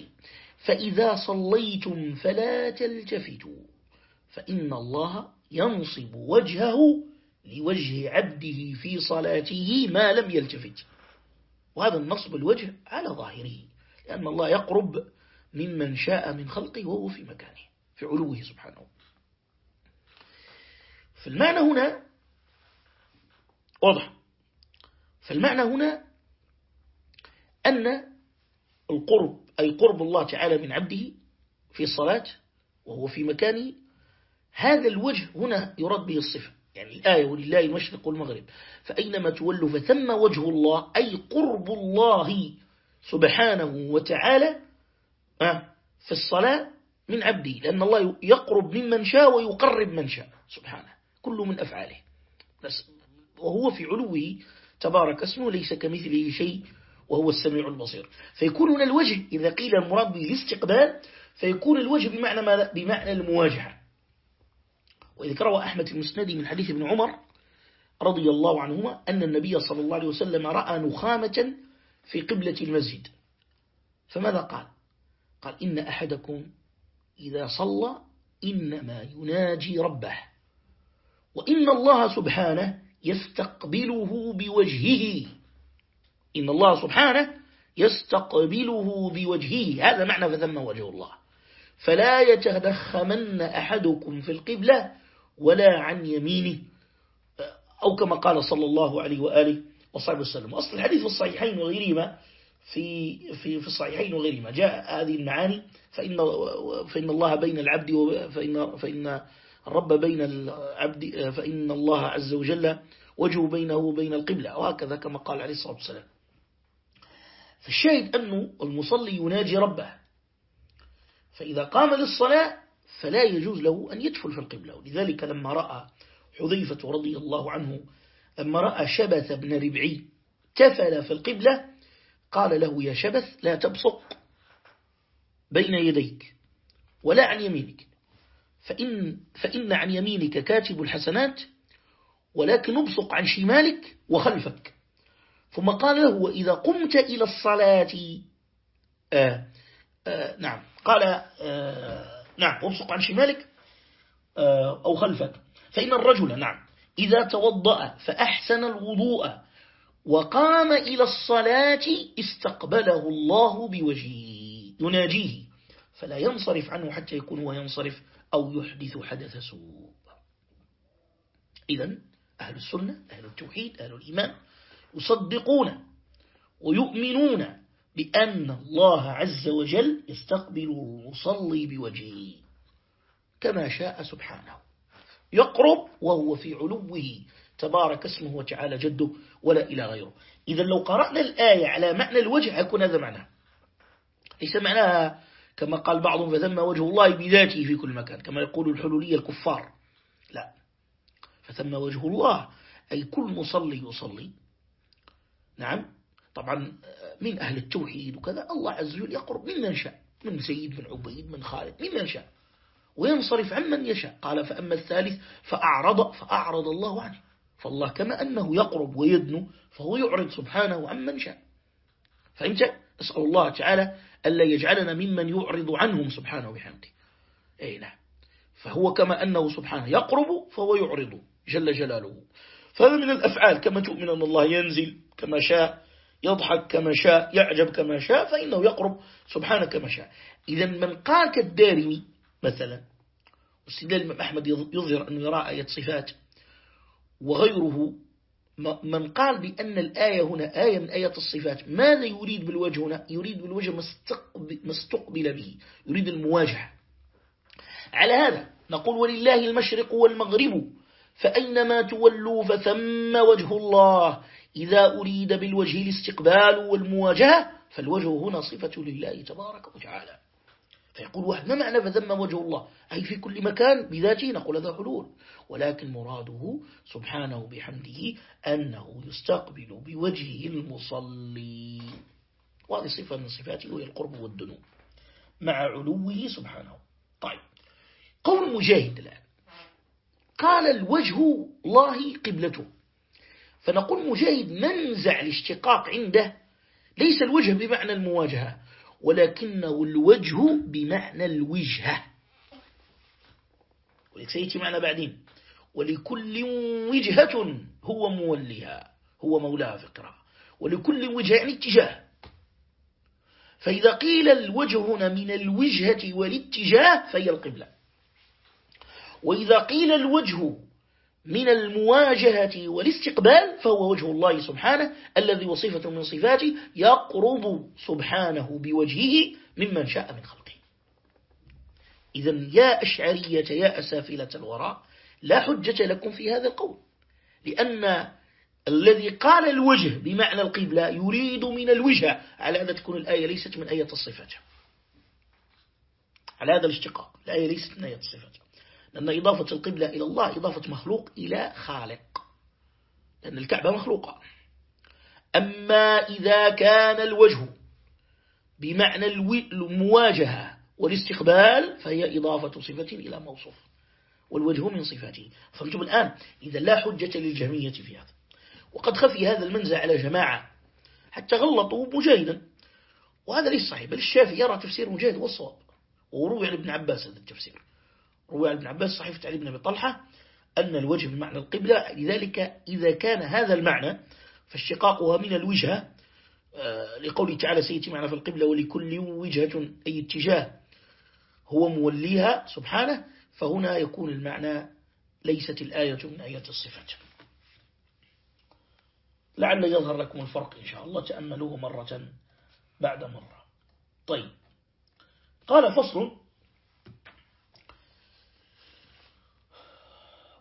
فإذا صليتم فلا تلتفتوا فإن الله ينصب وجهه لوجه عبده في صلاته ما لم يلتفت. وهذا النصب الوجه على ظاهره لأن الله يقرب ممن شاء من خلقه وهو في مكانه في علوه سبحانه. فالمعنى هنا واضح. فالمعنى هنا أن القرب أي قرب الله تعالى من عبده في الصلاة وهو في مكانه هذا الوجه هنا يراد به الصفة. يعني الآية ولله المشرق والمغرب. فأينما تولوا فثم وجه الله أي قرب الله سبحانه وتعالى في الصلاة من عبده. لأن الله يقرب ممن شاء ويقرب من شاء. سبحانه. كل من أفعاله. بس وهو في علوه تبارك اسمه ليس كمثله شيء وهو السميع البصير. فيكون هنا الوجه إذا قيل المراد به الاستقبال فيكون الوجه بمعنى ماذا؟ بمعنى المواجهة. وإذا روى أحمد المسندي من حديث ابن عمر رضي الله عنهما أن النبي صلى الله عليه وسلم رأى نخامة في قبلة المسجد. فماذا قال؟ قال إن أحدكم إذا صلى إنما يناجي ربه. وإن الله سبحانه يستقبله بوجهه. إن الله سبحانه يستقبله بوجهه. هذا معنى فثم وجه الله. فلا يتدخمن أحدكم في القبلة ولا عن يمينه. أو كما قال صلى الله عليه وآله وصحبه وسلم. أصل الحديث في الصحيحين وغيرهما في في في الصحيحين وغيرهما. جاء هذه المعاني فإن فإن الله بين العبد فإن فإن الرب بين العبد فإن الله عز وجل وجهه بينه وبين القبلة وهكذا كما قال عليه الصلاة والسلام. فالشاهد أنه المصلي يناجي ربه فإذا قام للصلاة فلا يجوز له أن يدخل في القبلة. ولذلك لما رأى حذيفة رضي الله عنه لما رأى شبث بن ربعي تفل في القبلة قال له يا شبث لا تبصق بين يديك ولا عن يمينك. فإن, فإن عن يمينك كاتب الحسنات ولكن ابصق عن شمالك وخلفك. ثم قال له وإذا قمت إلى الصلاة آه آه نعم قال آه نعم ابصق عن شمالك آه أو خلفك. فإن الرجل نعم إذا توضأ فأحسن الوضوء وقام إلى الصلاة استقبله الله بوجهه يناجيه. فلا ينصرف عنه حتى يكون هو ينصرف. أو يحدث حدث سوء. إذن أهل السنة أهل التوحيد أهل الإيمان يصدقون ويؤمنون بأن الله عز وجل يستقبل المصلي بوجهه كما شاء سبحانه. يقرب وهو في علوه تبارك اسمه وتعالى جده ولا إلى غيره. إذا لو قرأنا الآية على معنى الوجه هيكون هذا معناه ليس معناها كما قال بعضهم فثم وجه الله بذاته في كل مكان. كما يقول الحلولية الكفار. لا. فثم وجه الله أي كل مصلي يصلي. نعم. طبعا من أهل التوحيد وكذا الله عز وجل يقرب من من شاء. من سيد من عبيد من خالد من من شاء. وينصرف عمن يشاء. قال فأما الثالث فأعرض فأعرض الله عنه. فالله كما أنه يقرب ويدنو فهو يعرض سبحانه عمن شاء. فأنت أسأل الله تعالى ألا يجعلنا ممن يعرض عنهم سبحانه وبحمده. أي نعم. فهو كما أنه سبحانه يقرب فهو يعرض جل جلاله. فهذا من الأفعال. كما تؤمن أن الله ينزل كما شاء يضحك كما شاء يعجب كما شاء فإنه يقرب سبحانه كما شاء. إذا من قال كالدارمي مثلا واستدلال الإمام أحمد يظهر أن يرى آية صفات وغيره من قال بأن الآية هنا آية من آيات الصفات. ماذا يريد بالوجه هنا؟ يريد بالوجه ما استقبل به. يريد المواجهة. على هذا نقول ولله المشرق والمغرب فأينما تولوا فثم وجه الله. إذا أريد بالوجه الاستقبال والمواجهة فالوجه هنا صفة لله تبارك وتعالى. فيقول واحد ما معنى فذم وجه الله؟ أي في كل مكان بذاته نقول هذا حلول. ولكن مراده سبحانه بحمده أنه يستقبل بوجهه المصلي. وهذه صفة من صفاته وهي القرب والدنو. مع علوه سبحانه. طيب. قول مجاهد الآن. قال الوجه الله قبلته. فنقول مجاهد منزع الاشتقاق عنده. ليس الوجه بمعنى المواجهة. ولكنه الوجه بمعنى الوجهة. ولكن معنى بعدين. ولكل وجهة هو موليها هو مولاها في ولكل وجهة يعني اتجاه. فإذا قيل الوجه هنا من الوجهة والاتجاه فهي القبلة. وإذا قيل الوجه من المواجهة والاستقبال فهو وجه الله سبحانه الذي وصفة من صفاته يقرب سبحانه بوجهه ممن شاء من خلقه. إذا يا أشعرية يا أسافلة الوراء لا حجة لكم في هذا القول لأن الذي قال الوجه بمعنى القبلة يريد من الوجه على هذا تكون الآية ليست من آية الصفات. على هذا الاشتقاق الآية ليست من آية الصفات. لأن إضافة القبلة إلى الله إضافة مخلوق إلى خالق. لأن الكعبة مخلوقة. أما إذا كان الوجه بمعنى المواجهة والاستقبال فهي إضافة صفة إلى موصوف. والوجه من صفاته. فهمتم الآن؟ إذا لا حجة للجمية في هذا. وقد خفي هذا المنزع على جماعة حتى غلطوا مجاهدا. وهذا ليس صحيح. بل الشافعي يرى تفسير مجاهد والصواب. وروي عن ابن عباس هذا التفسير. عن ابن عباس صحيفة علي بن أبي طلحة أن الوجه بمعنى القبلة لذلك إذا كان هذا المعنى فاشتقاقها من الوجهة آه، لقوله تعالى سيتي معنا في القبلة ولكل وجهة أي اتجاه هو موليها سبحانه فهنا يكون المعنى ليست الآية من آيات الصفات. لعل يظهر لكم الفرق إن شاء الله تأملوه مرة بعد مرة. طيب. قال فصل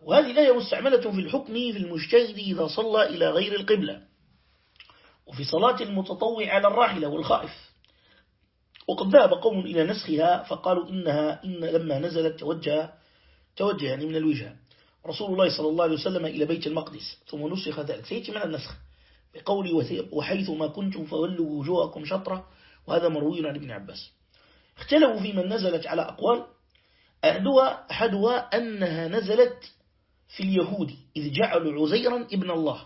وهذه الآية مستعملة في الحكم في المجتهد إذا صلى إلى غير القبلة. وفي صلاة المتطوع على الراحلة والخائف. وقد ذهب قوم إلى نسخها فقالوا إنها إن لما نزلت توجه توجه يعني من الوجهة رسول الله صلى الله عليه وسلم إلى بيت المقدس. ثم نسخ ذلك. سيأتي من النسخ. بقول وحيث ما كنتم فولوا وجوهكم شطرة وهذا مروي عن ابن عباس. اختلفوا في من نزلت على أقوال. أحدها, أنها نزلت في اليهود إذ جعلوا عزيرا ابن الله.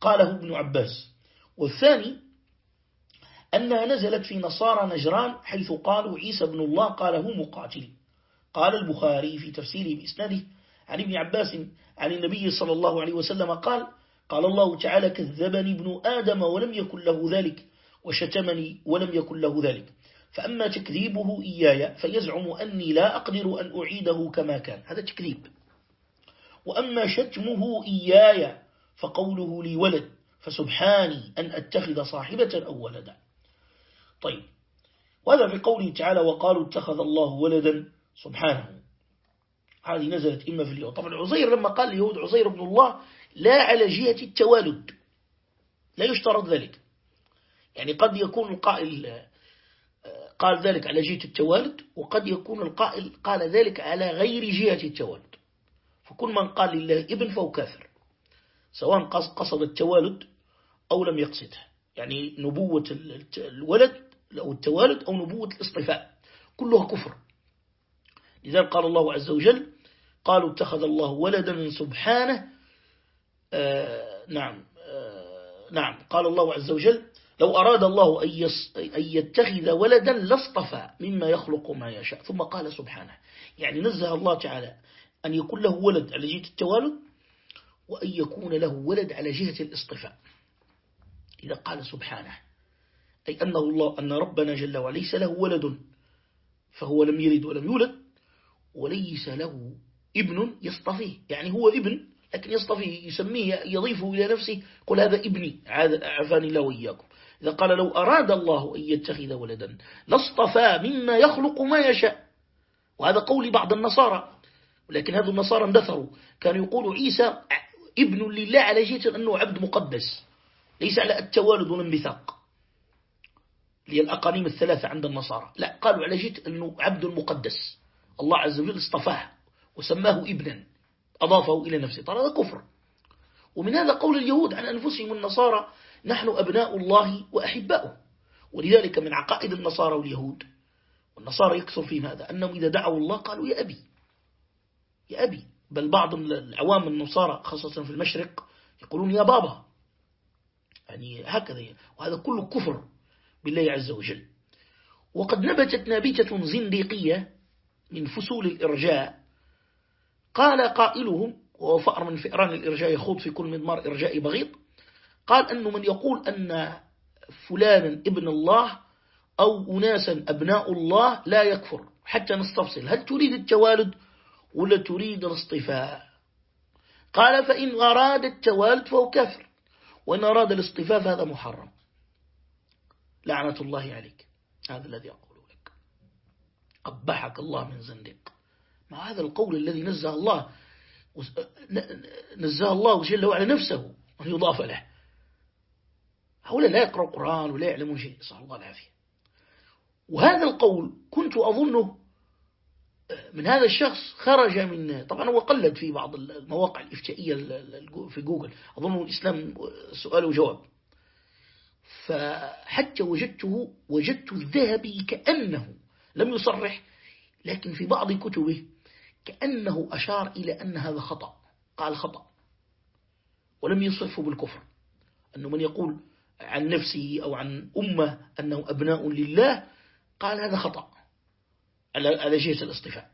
قاله ابن عباس. والثاني أنها نزلت في نصارى نجران حيث قالوا عيسى ابن الله قاله مقاتل. قال البخاري في تفسيره بإسناده عن ابن عباس عن النبي صلى الله عليه وسلم قال قال الله تعالى كذبني ابن آدم ولم يكن له ذلك وشتمني ولم يكن له ذلك. فأما تكذيبه إياي فيزعم أني لا أقدر أن أعيده كما كان. هذا تكذيب. وأما شتمه إياي فقوله لي ولد فسبحاني أن أتخذ صاحبة أو ولدا. طيب وهذا في قوله تعالى وقالوا اتخذ الله ولدا سبحانه. هذه نزلت إما في اليهود طبعا عزير لما قال اليهود عزير ابن الله لا على جهة التوالد لا يشترط ذلك. يعني قد يكون القائل قال ذلك على جهة التوالد وقد يكون القائل قال ذلك على غير جهة التوالد فكل من قال لله ابن فهو كافر سواء قصد التوالد أو لم يقصده. يعني نبوة الولد أو التوالد أو نبوة الاصطفاء كلها كفر. لذلك قال الله عز وجل قالوا اتخذ الله ولدا سبحانه. آه نعم آه نعم. قال الله عز وجل لو أراد الله أن يتخذ ولدا لاصطفى مما يخلق ما يشاء. ثم قال سبحانه. يعني نزه الله تعالى أن يكون له ولد على جهة التوالد وأن يكون له ولد على جهة الاصطفاء. إذا قال سبحانه أي أنه الله أن ربنا جل وعلا ليس له ولد فهو لم يلد ولم يولد وليس له ابن يصطفيه. يعني هو ابن لكن يصطفيه يسميه يضيفه إلى نفسه قل هذا ابني عفاني الله وإياكم. إذا قال لو أراد الله أن يتخذ ولدا لاصطفى مما يخلق ما يشاء. وهذا قول بعض النصارى. ولكن هذا النصارى اندثروا. كانوا يقولوا عيسى ابن لله على جهة أنه عبد مقدس. ليس على التوالد والانبثاق للأقانيم الثلاثة عند النصارى. لا قالوا على جهة أنه عبد مقدس. الله عز وجل اصطفاه وسماه ابنا. أضافه إلى نفسه. ترى هذا كفر. ومن هذا قول اليهود عن أنفسهم النصارى نحن أبناء الله وأحباؤه. ولذلك من عقائد النصارى واليهود والنصارى يكثر في هذا أنهم إذا دعوا الله قالوا يا أبي. يا أبي بل بعض العوام النصارى خاصة في المشرق يقولون يا بابا. يعني هكذا وهذا كله كفر بالله عز وجل. وقد نبتت نابتة زنديقية من فصول الإرجاء. قال قائلهم وهو فأر من فئران الإرجاء يخوض في كل مضمار إرجاء بغيض. قال أنه من يقول أن فلانا ابن الله أو أناسا أبناء الله لا يكفر. حتى نستفصل. هل تريد التوالد ولا تريد الاصطفاء؟ قال فإن أراد التوالد فهو كفر وإن أراد الاصطفاء فهذا محرم. لعنة الله عليك. هذا الذي أقول لك. قبحك الله من زندق ما هذا القول الذي نزه الله نزه الله جل وعلا نفسه أن يضاف له. هؤلاء لا يقرأ القرآن ولا يعلمون شيء. صلى الله العافية. وهذا القول كنت أظنه من هذا الشخص خرج من طبعا هو قلد في بعض المواقع الإفتائية في جوجل. أظن الإسلام سؤال وجواب. فحتى وجدته وجدت الذهبي كأنه لم يصرح لكن في بعض كتبه كأنه أشار إلى أن هذا خطأ. قال خطأ. ولم يصفه بالكفر. أنه من يقول عن نفسه أو عن أمة أنه أبناء لله قال هذا خطأ. على جهة الاصطفاء.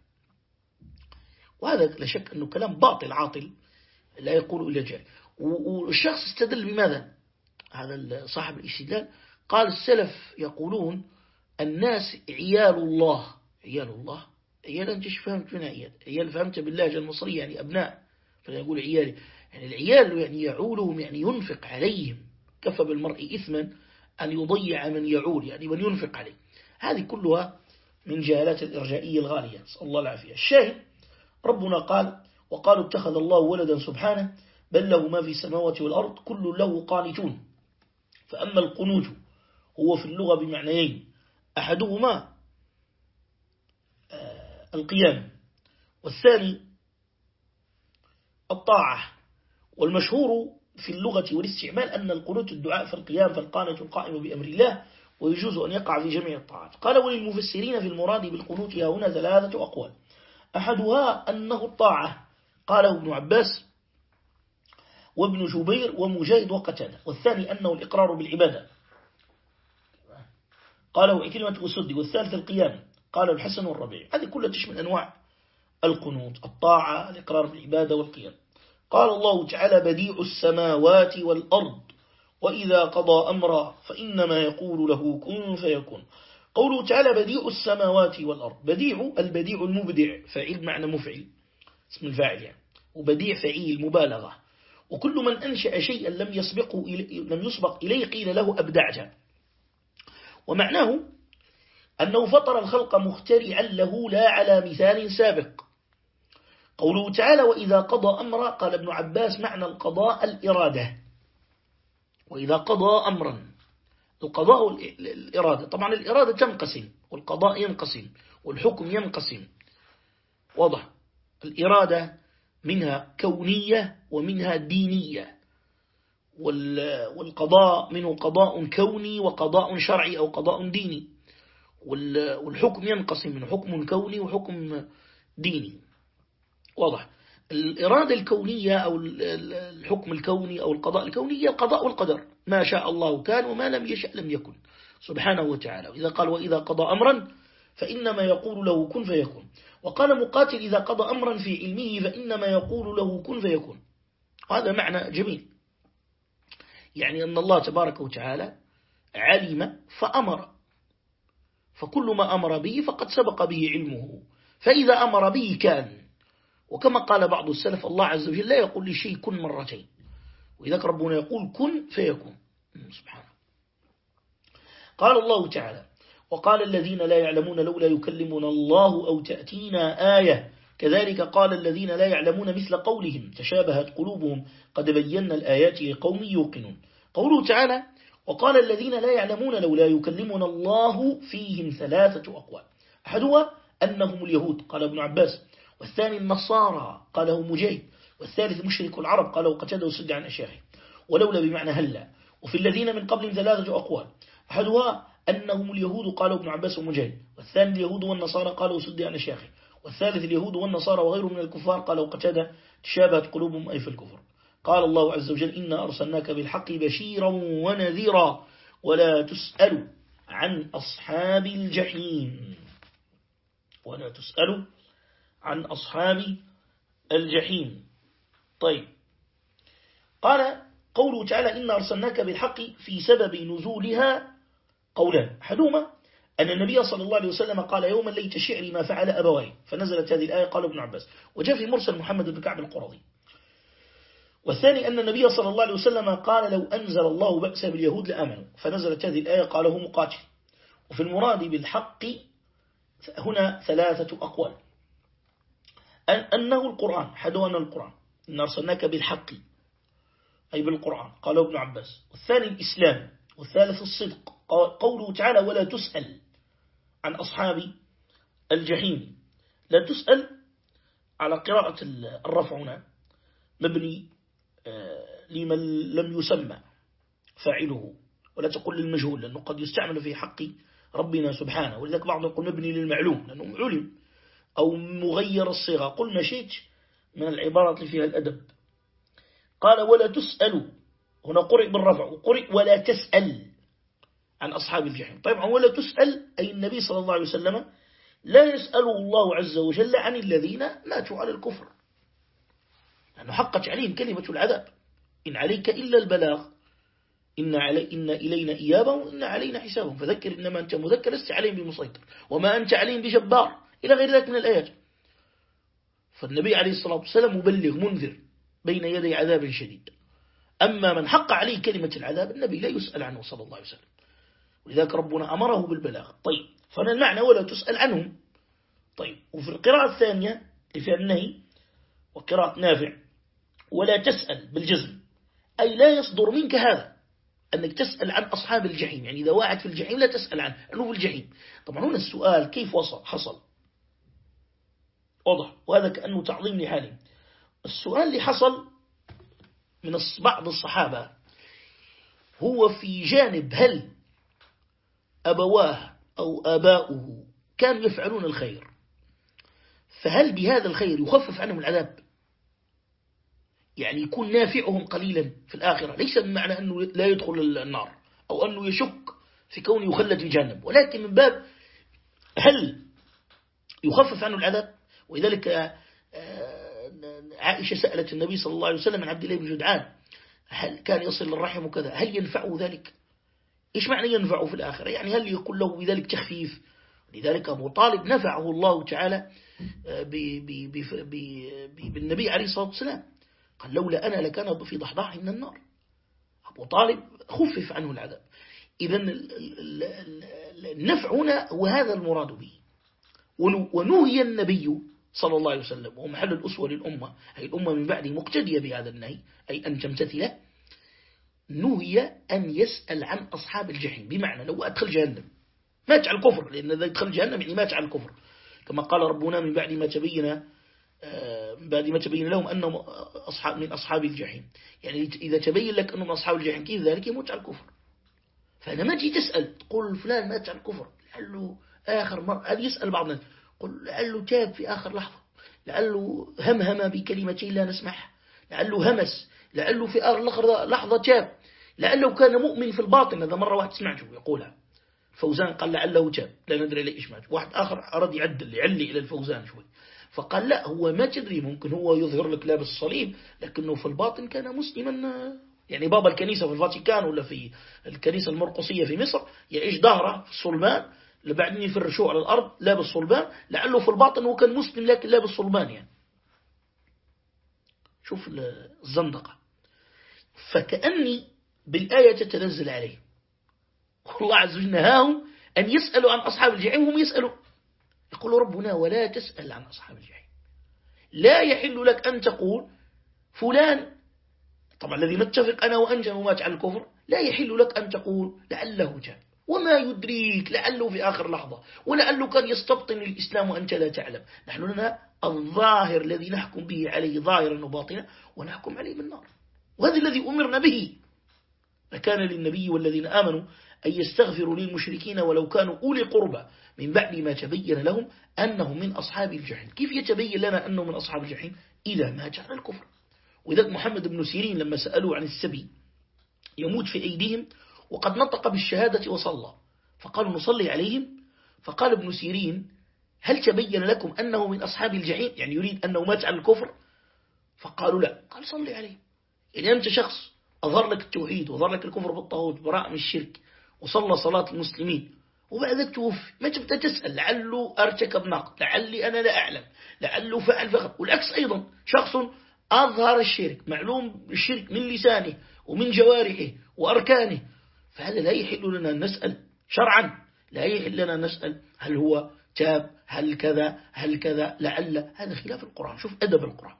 وهذا لا شك أنه كلام باطل عاطل لا يقول إلا جاهل. والشخص استدل بماذا؟ هذا صاحب الاستدلال. قال السلف يقولون الناس عيال الله. عيال الله؟ عيال أنت إيش فهمت من عيال؟ عيال فهمت باللهجة المصرية يعني أبناء. فيقول عيال. يعني العيال يعني يعولهم يعني ينفق عليهم. كفى بالمرء إثما أن يضيع من يعول يعني من ينفق عليه. هذه كلها من جهالات الإرجائية الغالية. صلى الله العافية. الشاهد ربنا قال وقالوا اتخذ الله ولدا سبحانه بل له ما في السماوات والأرض كل له قانتون. فأما القنوت هو في اللغة بمعنيين أحدهما آه، القيام والثاني الطاعة. والمشهور في اللغة والاستعمال أن القنوت الدعاء في القيام فالقانة القائم بأمر الله ويجوز أن يقع في جميع الطاعات. قال وللمفسرين في المراد بالقنوت هنا ثلاثة أقوال. أحدها أنه الطاعة. قاله ابن عباس وابن جبير ومجاهد وقتادة. والثاني أنه الإقرار بالعبادة. قاله عكرمة أسدي والثالث القيام. قاله الحسن والربيع. هذه كلها تشمل أنواع القنوت. الطاعة الإقرار بالعبادة والقيام. قال الله تعالى بديع السماوات والأرض. وإذا قضى أمرا فإنما يقول له كن فيكون. قوله تعالى بديع السماوات والأرض. بديع البديع المبدع. فعيل معنى مفعل. اسم الفاعل يعني. وبديع فعيل مبالغة. وكل من أنشأ شيئا لم يسبقه لم يسبق إليه قيل له أبدعت. ومعناه أنه فطر الخلق مخترعا له لا على مثال سابق. قوله تعالى وإذا قضى أمرا قال ابن عباس معنى القضاء الإرادة. وإذا قضى أمرا. القضاء والإرادة طبعا الإرادة تنقسم والقضاء ينقسم والحكم ينقسم. واضح. الإرادة منها كونية ومنها دينية. والقضاء منه قضاء كوني وقضاء شرعي أو قضاء ديني. والحكم ينقسم من حكم كوني وحكم ديني. واضح. الإرادة الكونية أو الحكم الكوني أو القضاء الكوني هي القضاء والقدر. ما شاء الله كان وما لم يشأ لم يكن. سبحانه وتعالى. إذا قال وإذا قضى أمرا فإنما يقول له كن فيكون. وقال مقاتل إذا قضى أمرا في علمه فإنما يقول له كن فيكون. هذا معنى جميل. يعني أن الله تبارك وتعالى علم فأمر. فكل ما أمر به فقد سبق به علمه. فإذا أمر به كان. وكما قال بعض السلف الله عز وجل لا يقول لشيء كن مرتين. وإذا ربنا يقول كن فيكون. سبحانه قال الله تعالى وقال الذين لا يعلمون لولا يكلمنا الله أو تأتينا آية. كذلك قال الذين لا يعلمون مثل قولهم. تشابهت قلوبهم. قد بينا الآيات لقوم يوقنون. قوله تعالى وقال الذين لا يعلمون لولا يكلمنا الله فيهم ثلاثة أقوال. أحدها أنهم اليهود. قال ابن عباس والثاني النصارى قاله مجيد والثالث مشرك العرب قاله قتادة وسد عن أشياخه ولولا بمعنى هلا. وفي الذين من قبلهم ثلاثة أقوال. أحدها أنهم اليهود قالوا ابن عباس ومجاهد. والثاني اليهود والنصارى قالوا سد عن أشياخه والثالث اليهود والنصارى وغيرهم من الكفار قالوا قتادة تشابهت قلوبهم أي في الكفر. قال الله عز وجل إنا أرسلناك بالحق بشيرا ونذيرا ولا تسأل عن أصحاب الجحيم. ولا تسأل عن أصحاب الجحيم. طيب. قال قوله تعالى إنا أرسلناك بالحق في سبب نزولها. قولان. أحدهما أن النبي صلى الله عليه وسلم قال يوما ليت شعري ما فعل أبواي فنزلت هذه الآية قال ابن عباس. وجاء في مرسل محمد بن كعب القرظي. والثاني أن النبي صلى الله عليه وسلم قال لو أنزل الله بأس باليهود لآمنوا. فنزلت هذه الآية قاله مقاتل. وفي المراد بالحق هنا ثلاثة أقوال. أنه القرآن حدو أن القرآن. إن أرسلناك بالحق أي بالقرآن. قال ابن عباس. والثاني الإسلام والثالث الصدق. قوله تعالى ولا تسأل عن أصحاب الجحيم. لا تسأل على قراءة الرفع هنا مبني آه، لمن لم يسمى فاعله. ولا تقول للمجهول لأنه قد يستعمل في حق ربنا سبحانه. ولذلك بعضهم يقول مبني للمعلوم لأنه علم. أو مغير الصيغة. قل ما شئت من العبارات اللي فيها الأدب. قال ولا تسأل. هنا قرئ بالرفع. وقرئ ولا تسأل عن أصحاب الجحيم. طيب ولا تسأل أي النبي صلى الله عليه وسلم لا يسأله الله عز وجل عن الذين ماتوا على الكفر. لأنه حقت عليهم كلمة العذاب. إن عليك إلا البلاغ. إن, علي إن إلينا إيابهم وإن علينا حسابهم. فذكر إنما أنت مذكر لست عليهم بمسيطر. وما أنت عليهم بجبار. إلى غير ذلك من الآيات. فالنبي عليه الصلاة والسلام مبلغ منذر بين يدي عذاب شديد. أما من حق عليه كلمة العذاب النبي لا يسأل عنه صلى الله عليه وسلم. ولذلك ربنا أمره بالبلاغ. طيب فهنا المعنى ولا تسأل عنهم. طيب وفي القراءة الثانية في النهي وقراءة نافع ولا تسأل بالجزم. أي لا يصدر منك هذا أنك تسأل عن أصحاب الجحيم. يعني إذا واحد في الجحيم لا تسأل عنه أنه في الجحيم. طبعا هنا السؤال كيف وصل؟ حصل. واضح. وهذا كأنه تعظيم لحاله السؤال اللي حصل من بعض الصحابة هو في جانب هل أبواه أو آباؤه كانوا يفعلون الخير. فهل بهذا الخير يخفف عنهم العذاب؟ يعني يكون نافعهم قليلا في الآخرة. ليس بمعنى أنه لا يدخل النار أو أنه يشك في كونه يخلد في جهنم ولكن من باب هل يخفف عنه العذاب؟ ولذلك آه، عائشة سألت النبي صلى الله عليه وسلم عن عبد الله بن جدعان هل كان يصل الرحم وكذا؟ هل ينفعه ذلك؟ إيش معنى ينفعه في الآخرة يعني هل يقول له بذلك تخفيف؟ لذلك أبو طالب نفعه الله تعالى آه، بالنبي عليه الصلاة والسلام. قال لولا أنا لكان في ضحضاح من النار. أبو طالب خفف عنه العذاب. إذا النفع هنا هو هذا المراد به. ونهي النبي صلى الله عليه وسلم. ومحل الأسوة للأمة. أي الأمة من بعده مقتدية بهذا النهي. أي أن تمتثله نهي أن يسأل عن أصحاب الجحيم. بمعنى لو أدخل جهنم. مات على الكفر. لأن إذا يدخل جهنم يعني مات على الكفر. كما قال ربنا من بعد ما تبين آه، من بعد ما تبين لهم أنهم أصحاب من أصحاب الجحيم. يعني إذا تبين لك أنهم أصحاب الجحيم كيف ذلك؟ يموت على الكفر. فأنا ما تجي تسأل تقول فلان مات على الكفر. لعله آخر مرة. هذا يسأل بعض الناس. قل لعله تاب في آخر لحظة لعله همهم بكلمتين لا نسمعها لعله همس لعله في آخر لحظة تاب لعله كان مؤمن في الباطن. هذا مرة واحد سمعته يقولها. فوزان قال لعله تاب لا ندري ليش مات واحد آخر أراد يعدل يعلي إلى الفوزان شوي. فقال لا هو ما تدري ممكن هو يظهر لك لابس الصليب لكنه في الباطن كان مسلما يعني بابا الكنيسة في الفاتيكان ولا في الكنيسة المرقصية في مصر يعيش ظهره في الصلبان بعدين يفرشوه على الأرض لابس صلبان لعله في الباطن هو كان مسلم لكن لابس صلبان يعني. شوف الزندقة. فكأني بالآية تتنزل عليه. والله عز وجل نهاهم أن يسألوا عن أصحاب الجحيم هم يسألوا. يقول ربنا ولا تسأل عن أصحاب الجحيم. لا يحل لك أن تقول فلان طبعا الذي نتفق أنا وأنت ومات على الكفر لا يحل لك أن تقول لعله جاء. وما يدريك لعله في آخر لحظة ولعله كان يستبطن الإسلام وأنت لا تعلم. نحن لنا الظاهر الذي نحكم به عليه ظاهرا وباطنا ونحكم عليه بالنار. وهذا الذي أمرنا به. لكان للنبي والذين آمنوا أن يستغفروا للمشركين ولو كانوا أولي قربى من بعد ما تبين لهم أنهم من أصحاب الجحيم. كيف يتبين لنا أنه من أصحاب الجحيم؟ إذا ما جعل الكفر. وإذا محمد بن سيرين لما سألوا عن السبي يموت في أيديهم وقد نطق بالشهادة وصلى. فقالوا نصلي عليهم. فقال ابن سيرين هل تبين لكم أنه من أصحاب الجحيم؟ يعني يريد أنه مات على الكفر؟ فقالوا لا. قال صلي عليه. يعني أنت شخص أظهر لك التوحيد وأظهر لك الكفر بالطاغوت براء من الشرك وصلى صلاة المسلمين. وبعد ذلك توفي. ما تبدأ تسأل لعله ارتكب نقد لعلي أنا لا أعلم لعله فعل فخر والعكس أيضا شخص أظهر الشرك معلوم الشرك من لسانه ومن جوارحه وأركانه فهذا لا يحل لنا أن نسأل شرعا؟ لا يحل لنا أن نسأل هل هو تاب هل كذا هل كذا لعل. هذا خلاف القرآن. شوف أدب القرآن.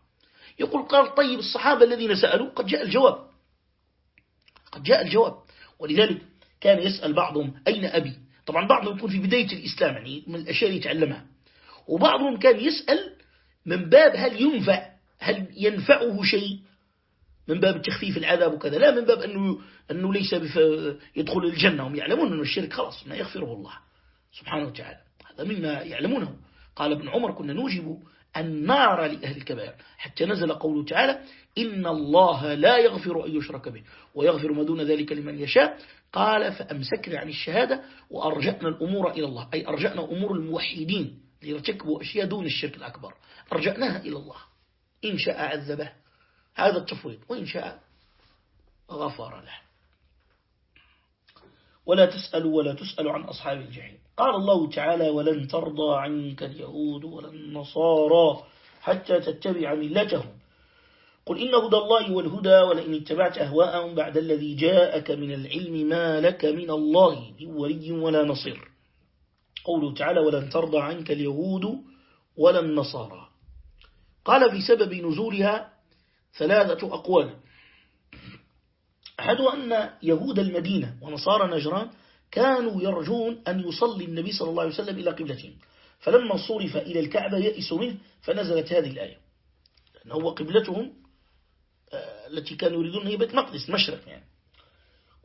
يقول قال طيب الصحابة الذين سألوا قد جاء الجواب. قد جاء الجواب. ولذلك كان يسأل بعضهم أين أبي؟ طبعا بعضهم يكون في بداية الإسلام يعني من الأشياء اللي يتعلمها. وبعضهم كان يسأل من باب هل ينفع هل ينفعه شيء؟ من باب تخفيف العذاب وكذا. لا من باب أنه, أنه ليس يدخل الجنة. هم يعلمون أنه الشرك خلاص ما يغفره الله سبحانه وتعالى. هذا مما يعلمونه. قال ابن عمر كنا نوجب النار لأهل الكبائر. حتى نزل قوله تعالى إن الله لا يغفر أن يشرك به ويغفر ما دون ذلك لمن يشاء. قال فأمسكنا عن الشهادة وأرجأنا الأمور إلى الله. أي أرجأنا أمور الموحدين ليرتكبوا أشياء دون الشرك الأكبر. أرجأناها إلى الله. إن شاء عذبه. هذا التفويض وإن شاء غفر له. ولا تسأل ولا تسأل عن أصحاب الجحيم. قال الله تعالى ولن ترضى عنك اليهود ولا النصارى حتى تتبع ملتهم. قل إن هدى الله والهدى ولئن اتبعت أهواءهم بعد الذي جاءك من العلم ما لك من الله من ولي ولا نصير. قوله تعالى ولن ترضى عنك اليهود ولا النصارى. قال في سبب نزولها ثلاثة أقوال. أحد أن يهود المدينة ونصارى نجران كانوا يرجون أن يصلي النبي صلى الله عليه وسلم إلى قبلتهم. فلما صرف إلى الكعبة يئسوا منه فنزلت هذه الآية. لأنه هو قبلتهم آه، التي كانوا يريدون هي بيت مقدس مشرق يعني.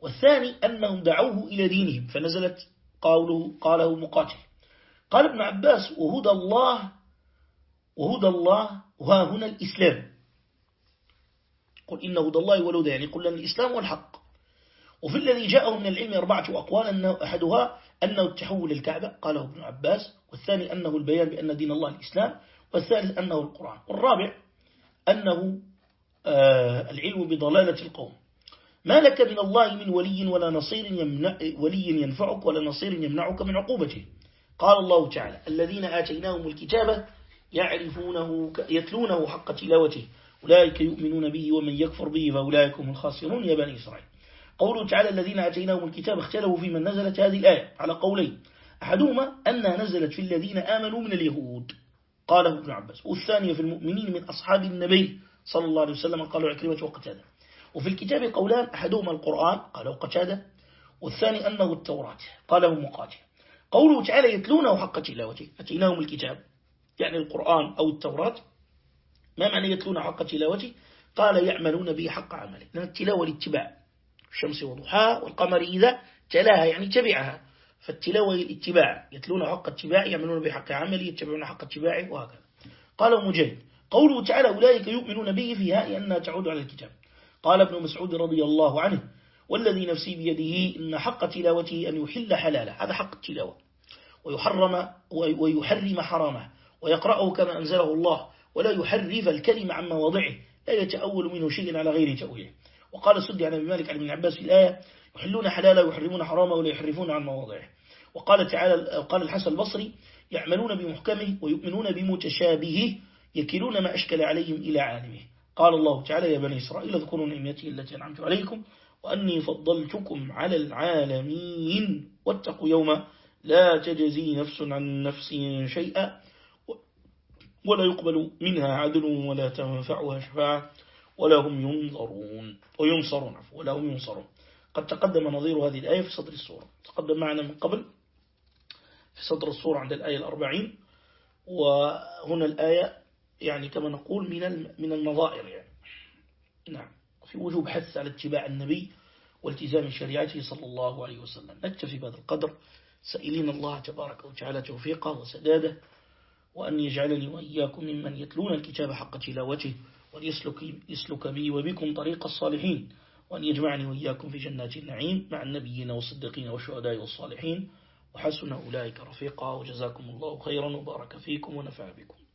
والثاني أنهم دعوه إلى دينهم فنزلت قوله قاله مقاتل. قال ابن عباس وهدى الله وهدى الله وها هنا الإسلام. قل إن هدى الله والهدى يعني قل أن الإسلام والحق. وفي الذي جاءه من العلم أربعة أقوال أنه أحدها أنه التحول للكعبة قاله ابن عباس. والثاني أنه البيان بأن دين الله الإسلام. والثالث أنه القرآن. والرابع أنه آه العلم بضلالة القوم. ما لك من الله من ولي ولا نصير يمنع ولي ينفعك ولا نصير يمنعك من عقوبته. قال الله تعالى الذين آتيناهم الكتاب يعرفونه يتلونه حق تلاوته. أولئك يؤمنون به ومن يكفر به فأولئك هم الخاسرون يا بني إسرائيل. قوله تعالى الذين أتيناهم الكتاب اختلفوا في من نزلت هذه الآية على قولين. أحدهما أنها نزلت في الذين آمنوا من اليهود. قاله ابن عباس. والثانية في المؤمنين من أصحاب النبي صلى الله عليه وسلم. قالوا عكرمة وقتادة. وفي الكتاب قولان أحدهما القرآن قاله قتادة. والثاني أنه التوراة قاله مقاتل. قوله تعالى يتلونه حق تلاوته. أتيناهم الكتاب يعني القرآن أو التوراة. ما معنى يتلون حق تلاوته؟ قال يعملون به حق عمله. لأن التلاوة الاتباع الشمس وضحاها والقمر إذا تلاها يعني تبعها. فالتلاوة الاتباع يتلون حق اتباع يعملون بحق عمله يتبعون حق اتباعه وهكذا. قال مجاهد قوله تعالى أولئك يؤمنون به فيها أنها تعود على الكتاب. قال ابن مسعود رضي الله عنه والذي نفسي بيده إن حق تلاوته أن يحل حلاله. هذا حق التلاوة. ويحرم ويحرم حرامه. ويقرأه كما أنزله الله. ولا يحرف الكلم عن مواضعه لا يتأول منه شيء على غير تأويله. وقال سدي عن أبي مالك عن ابن عباس في الآية يحلون حلالا ويحرمون حراما ولا يحرفون عن مواضعه. وقال تعالى وقال الحسن البصري يعملون بمحكمه ويؤمنون بمتشابهه يكلون ما أشكل عليهم إلى عالمه. قال الله تعالى يا بني إسرائيل اذكروا نعمتي التي أنعمت عليكم وأني فضلتكم على العالمين واتقوا يوما لا تجزي نفس عن نفس شيئا. ولا يقبل منها عدل ولا تنفعها شفاعة ولا هم ينظرون. وينصرون ولا هم ينصرون. قد تقدم نظير هذه الآية في صدر السورة. تقدم معنا من قبل في صدر السورة عند الآية الأربعين. وهنا الآية يعني كما نقول من من النظائر يعني. نعم. في وجوب حث على اتباع النبي والتزام شريعته صلى الله عليه وسلم. نكتفي بهذا القدر. سائلين الله تبارك وتعالى توفيقه وسداده. وأن يجعلني وإياكم ممن يتلون الكتاب حق تلاوته وأن يسلك, يسلك بي وبكم طريق الصالحين وأن يجمعني وإياكم في جنات النعيم مع النبيين والصديقين والشهداء والصالحين. وحسن أولئك رفيقا وجزاكم الله خيرا وبارك فيكم ونفع بكم.